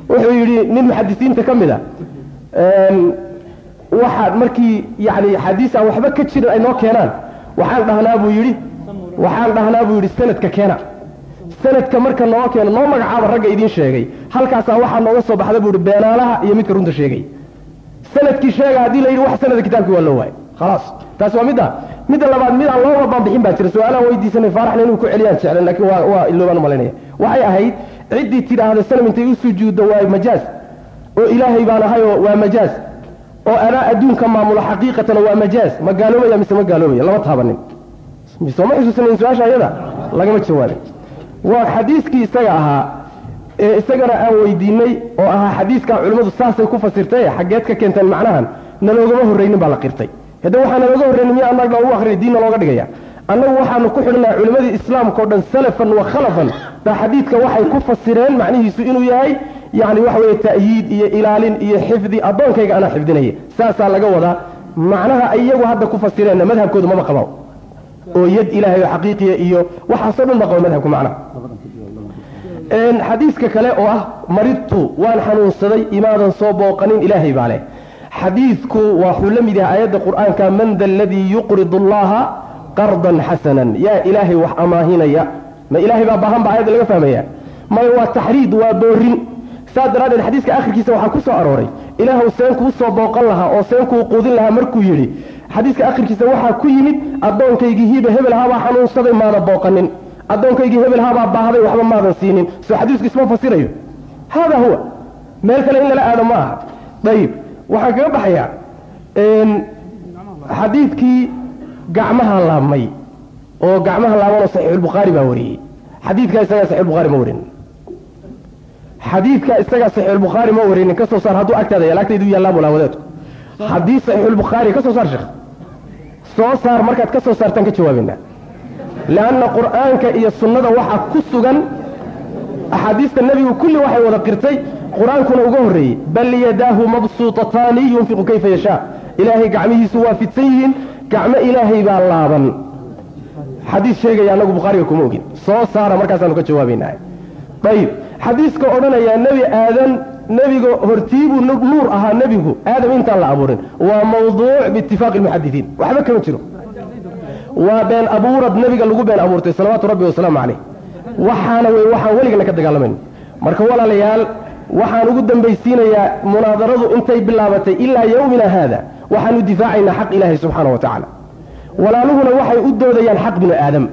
Speaker 1: wuxuu yidhi nin muxadisiinta ka mid a waxaad markii yani xadiis waxba ka jirin ay noo keenaan. Waxaan dhahnaa buu yidhi waxaan dhahnaa buu yidhi sanadka keena. Sanadka marka noo keeno noo magacaaba ragga idiin sheegay. Halkaasaa waxaa nooga soo baxda buu yidhi beenaalaha iyo midka runta sheegay. Sanadkii sheega haddii la yidhi wax sanadka kitaabkii waa loo waayay. Khalaas. Taas waa midda midda labaad mid aan baanbixin baa jira. Su'aalaan weydiisanay faaraxna inuu ku celiyaan jeclen laakiin waa iloobaan u malaynaya waxay ahayd ciddii tidhaahda sanam intay u sujuuddo waa majaaz oo ilaahay baan ahayoo waa majaaz oo anaa adduunka maamulo xaqiiqatan waa majaaz ma gaaloobaya mise ma gaaloobaya lama taabanin sooma xusuusanayn su'aasha ayada? Lagama jawaabin. Waa xadiiskii isaga ahaa ee isagana aan weydiinay oo ahaa xadiiskaa culimmadu saasay ku fasirtay xaggeed ka keenteen macnahan naloogama horraynin baa la qirtay. Hadda waxaa nalooga horraynin miya annaga ugu akrinay diinna looga dhigaya annagu waxaanu ku xidhnaha culimmadii islaamka o dhan salafan wa khalafan. Baa xadiidka waxay ku fasireen macnihiisu inuu yahay yani waxa weeye ta'yiid iyo ilaalin iyo xifdi addoonkayga anaa xifdinaya. Saasaa laga wadaa. Macnaha iyagu hadda ku fasireenna madhabkoodu maba qaba oo yad ilaahay oo xaqiiqiya iyo waxaasoo dhan ma qaba madhabku macnaha xadiiska kale oo ah maridtu waan xanuunsaday imaadan soo booqanin ilaahay baa leh. Xadiidku waxuu la mid yahay aayadda qur'aanka man da aladii yuqridu allaha qardan xasanan yaa ilaahay wax amaahinaya. Ma ilaahay baa baahan ba ayadda laga fahmaya. Maya waa taxriid waa boorin saas daraaddeed xadiiska akhirkiisa waxaa ku soo arooray. Ilaahu seen kuu soo booqan lahaa oo seen kuu quudin lahaa markuu yidhi xadiiska akhirkiisa waxaa ku yimid addoonkaygii hiba hebel xanuunsaday maana booqanin. Addoonkaygii hebel baahday waxba maadan siinin. Soo xadiisku isma fasirayo. Hada huwa. Meel kale in lala aado ma aha. Ayib waxaan kaga baxayaa xadiidkii gacmaha laabmay oo gacmaha laabanoo saxiixulbukhaari baa wariyey. Xadiidkaa isagaa saxiixulbukhaari ma warin. Xadiidka isagaa saxiixulbukhaari ma warinin ka soo saar hadduu agtaada yaal agtaydu yaallaa mulaawadeedku haddii saxiixulbukhaari ka soo saar sheekh soo saar markaad ka soo saartaan ka jawaabaynaa leanna qur'aanka iyo sunnada waxaa ku sugan axaadiista nebigu kulli waxay wada qirtay qur'aankuna uga horreeyey bal yadaahu mabsuutataani yunfiqu kayfa yashaa. Ilaahay gacmihiisu waa fidsan yihiin gacmo ilaahay baa laaban. Xadiis sheegaya annagu bukhaariga kuma ogin. Soo saara markaasaanu ka jawaabaynaa ayib xadiiska odhanaya nebi aadan nebiga hortiibuu nuur ahaa nebigu. Aadam intaan la abuurin. Waa mawduuc biitifaaqi lmuxadisiin waxba kama jiro. Waa been abuurad nebiga lagu been abuurtay salawaatu rabbi wasalaamu caleyh waxaana wey waxaan weligana ka dagaalamayn. Marka walaalayaal waxaan ugu dambaysiinayaa munaadaradu intay bilaabatay ilaa yowmina haada waxaanu difaacaynaa xaq ilaahay subxaana wa tacaala. walaaluhuna waxay u doodayaan xaq binu aadam.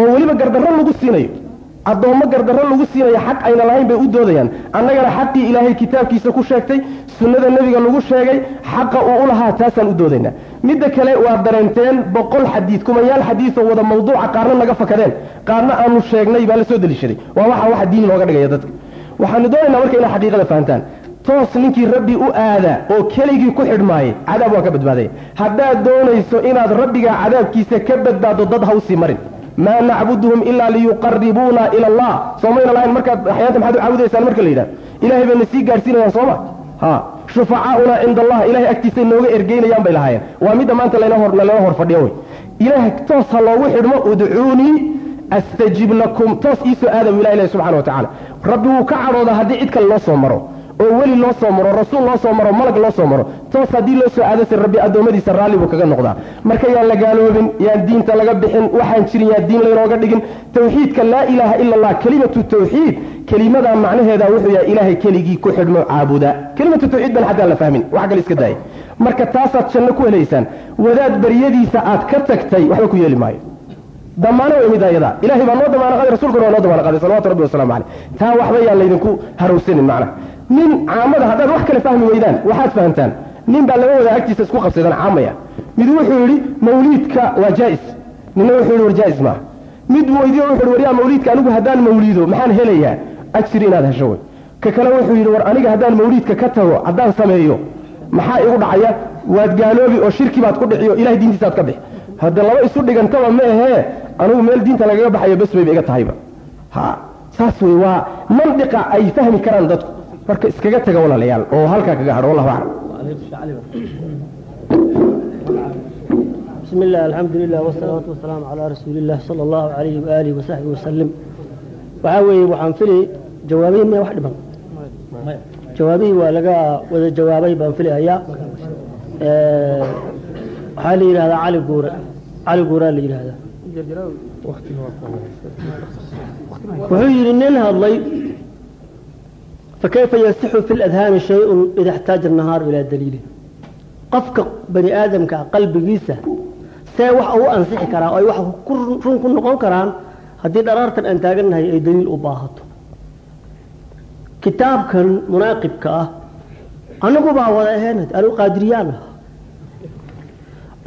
Speaker 1: oo weliba gardarro lagu siinayo. addoommo gardarro lagu siinayo xaq ayna lahayn bay u doodayaan. annagana xaqii ilaahay kitaabkiisa ku sheegtay sunnada nebiga lagu sheegay xaqa uu u lahaa taasaan u doodaynaa midda kale waa dareenteen boqol xadiid kumayaal xadiidoo wada mawduuca qaarna naga fakadeen. qaarna aanu sheegnay baa la soo deliishaday. waa waxa waxa diin looga dhigaya dadka. waxaanu doonaynaa marka inaa xaqiiqada fahantaan toos ninkii rabbi u aada oo keligii ku xidhmaayay cadaab waa ka badbaadaya haddaad doonayso inaad rabbigaa cadaabkiisa ka badbaado dad ha marin. Maa nacbuduhum ilaa liyuqaribuuna ila allah. Soomayna lahayn markaad axyaanta maxaad u caabudaysaan marka la yidhaha. Ilahay bayna sii gaadhsiinayaan sooma ha. Shufacaauna cinda allah ilahay agtiisay nooga ergeynayaan bay lahaayeen. Waa midda maanta lalala hor fadhiyo wey ilaah toos ha loogu xidhmo udcuunii astajib lakum. Toos iisoo aadabu ilah ilahi subxana wa tacala rabbi wuu ka cadhoodaa haddii cid kale loo soo maro oo weli loo soo maro rasuul loo soo maro malag loo soo maro toos haddii loo soo aadase rabbi addoommadiisa raalli buu kaga noqdaa. Marka yaan la gaaloobin yaan diinta laga bixin waxaan jirin yaan diin laynooga dhigin tawxiidka laa ilaaha ila allah kelimatu tawxiid kelimadaa macnaheeda wuxuu yahay ilaahay keligii ku xidhmo caabuda. Kelimatu tawxiid ban xataa la fahmin wax kale iska daaya marka taasaad janno ku helaysaan wadaad baryadiisa aad ka tagtay waxba ku yeeli maayo. Damaano way mid ayada ilahay baa noo damaano qaaday rasuulkuna waa noo damaano qaaday salawatu rabbi wasalaamu caleyh taa waxba yaan laydinku harowsanin macnaha nin caamada haddaad wax kale fahmi weydaan waxaad fahamtaan nin baa laba wadaa agtiisa isku qabsadaan caamaya. Mid wuxuu yidhi mawliidka waa jaa'is. Ninna wuxuu yidhi war jaa'is maaha mid weydiyo wuxuu yidhi waryaa mawliidka anigu haddaan mawliido maxaan helayaa? Ajri inaad hesho wey. Ka kale wuxuu yidhi war aniga haddaan mawliidka ka tago haddaan sameeyo maxaa igu dhacaya? Waad gaaloobi oo shirki baad ku dhiciyo ilahay diintiisaad ka bix hadda laba isu dhigantaba ma ahee anigu meel diinta lagaga baxayo bes wayba iga tahayba. Ha saas wey waa mandiqa ay fahmi karaan dadku marka iskaga taga walaalayaal oo halkaa kaga hadho wallahu aclam
Speaker 7: بسم الله الحمد لله والصلاة والسلام على رسول الله صلى الله عليه وآله وصحبه وسلم وعاوي وحان فلي جوابي ما واحد بان جوابي ولقى وذا جوابي بان فلي هيا أه حالي هذا علي قورة علي قورة اللي هذا وحير إننا الله فكيف يصح في الأذهان شيء إذا احتاج النهار إلى دليل قفك بني آدم كقلب جيسة سي وح أو أنصح كرا أي وح كرن كن نقول كران هدي درارة أن تاجرنا هي دليل أباهت كتاب كان مناقب كأه أنا بابا ولا هنا أنا قادريان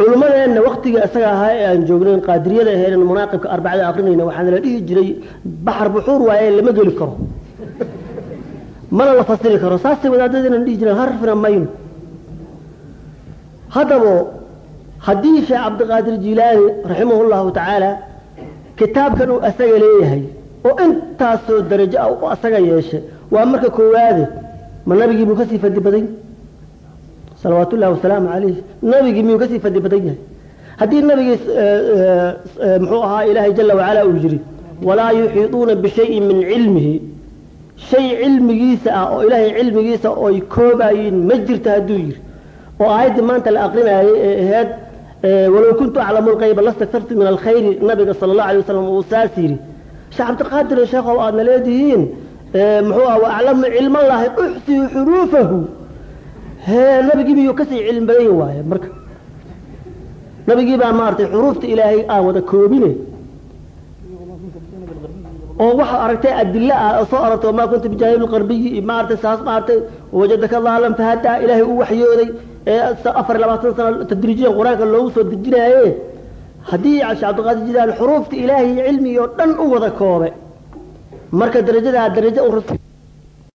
Speaker 7: علماء أن وقت أسرع هاي أن جوجرين قادرية هنا المناقب كأربعة آخرين وحنا لديه جري بحر بحور وعي لما جل كرو mana la fasiri karo. Saasay wadaadadiinan dhihi jireen harfina mayno haddaba haddii sheekh cabdiqaadir jilaani raximah llahu tacaala kitaabkan uu asaga leeyahay oo intaasoo darajo ah u asaga yeeshay waa marka koowaade ma nabigii buu ka sii fadli badan yahay wasalaamu calayh nabigii miyuu ka sii fadli badan yahay? Haddii nabigii muxuu ahaa ilaahay jala wacala uu yidhi walaa yuxiiduuna bishayin min cilmihi shay cilmigiisa ah oo ilaahay cilmigiisa oy koobayiin ma jirto hadduu yidhi. oo aayaddii maanta la aqrinayay ee ahayd walow kuntu aclamu lqayba lastaktartu min alkhayri nabiga sala allahu alay wasalam uu saas yidhi. Sheekh cabdiqaadir sheekhow aadna leedihiin muxuu ah wa aclamu cilmallaahi uxsii xuruufahu. Hee nabigii miyuu ka sii cilmi badan waaye marka. Nabigii baa maaragtay xuruufta ilaahay aan wada koobine oo waxa aragtay adilo ah oo soo aragtay maa kunta bijaahil qarbiyi maaragtay saas maaragtay wajadaka daalan fahadaa ilaahay u waxyooday ee afar labaatan sano tadriijiyan qur'aanka loogu soo dejinaaye haddii sheekh cabdiqaadir jilaan xuruufta ilaahay cilmigii oo dhan u wada koobe marka darajadaa darajo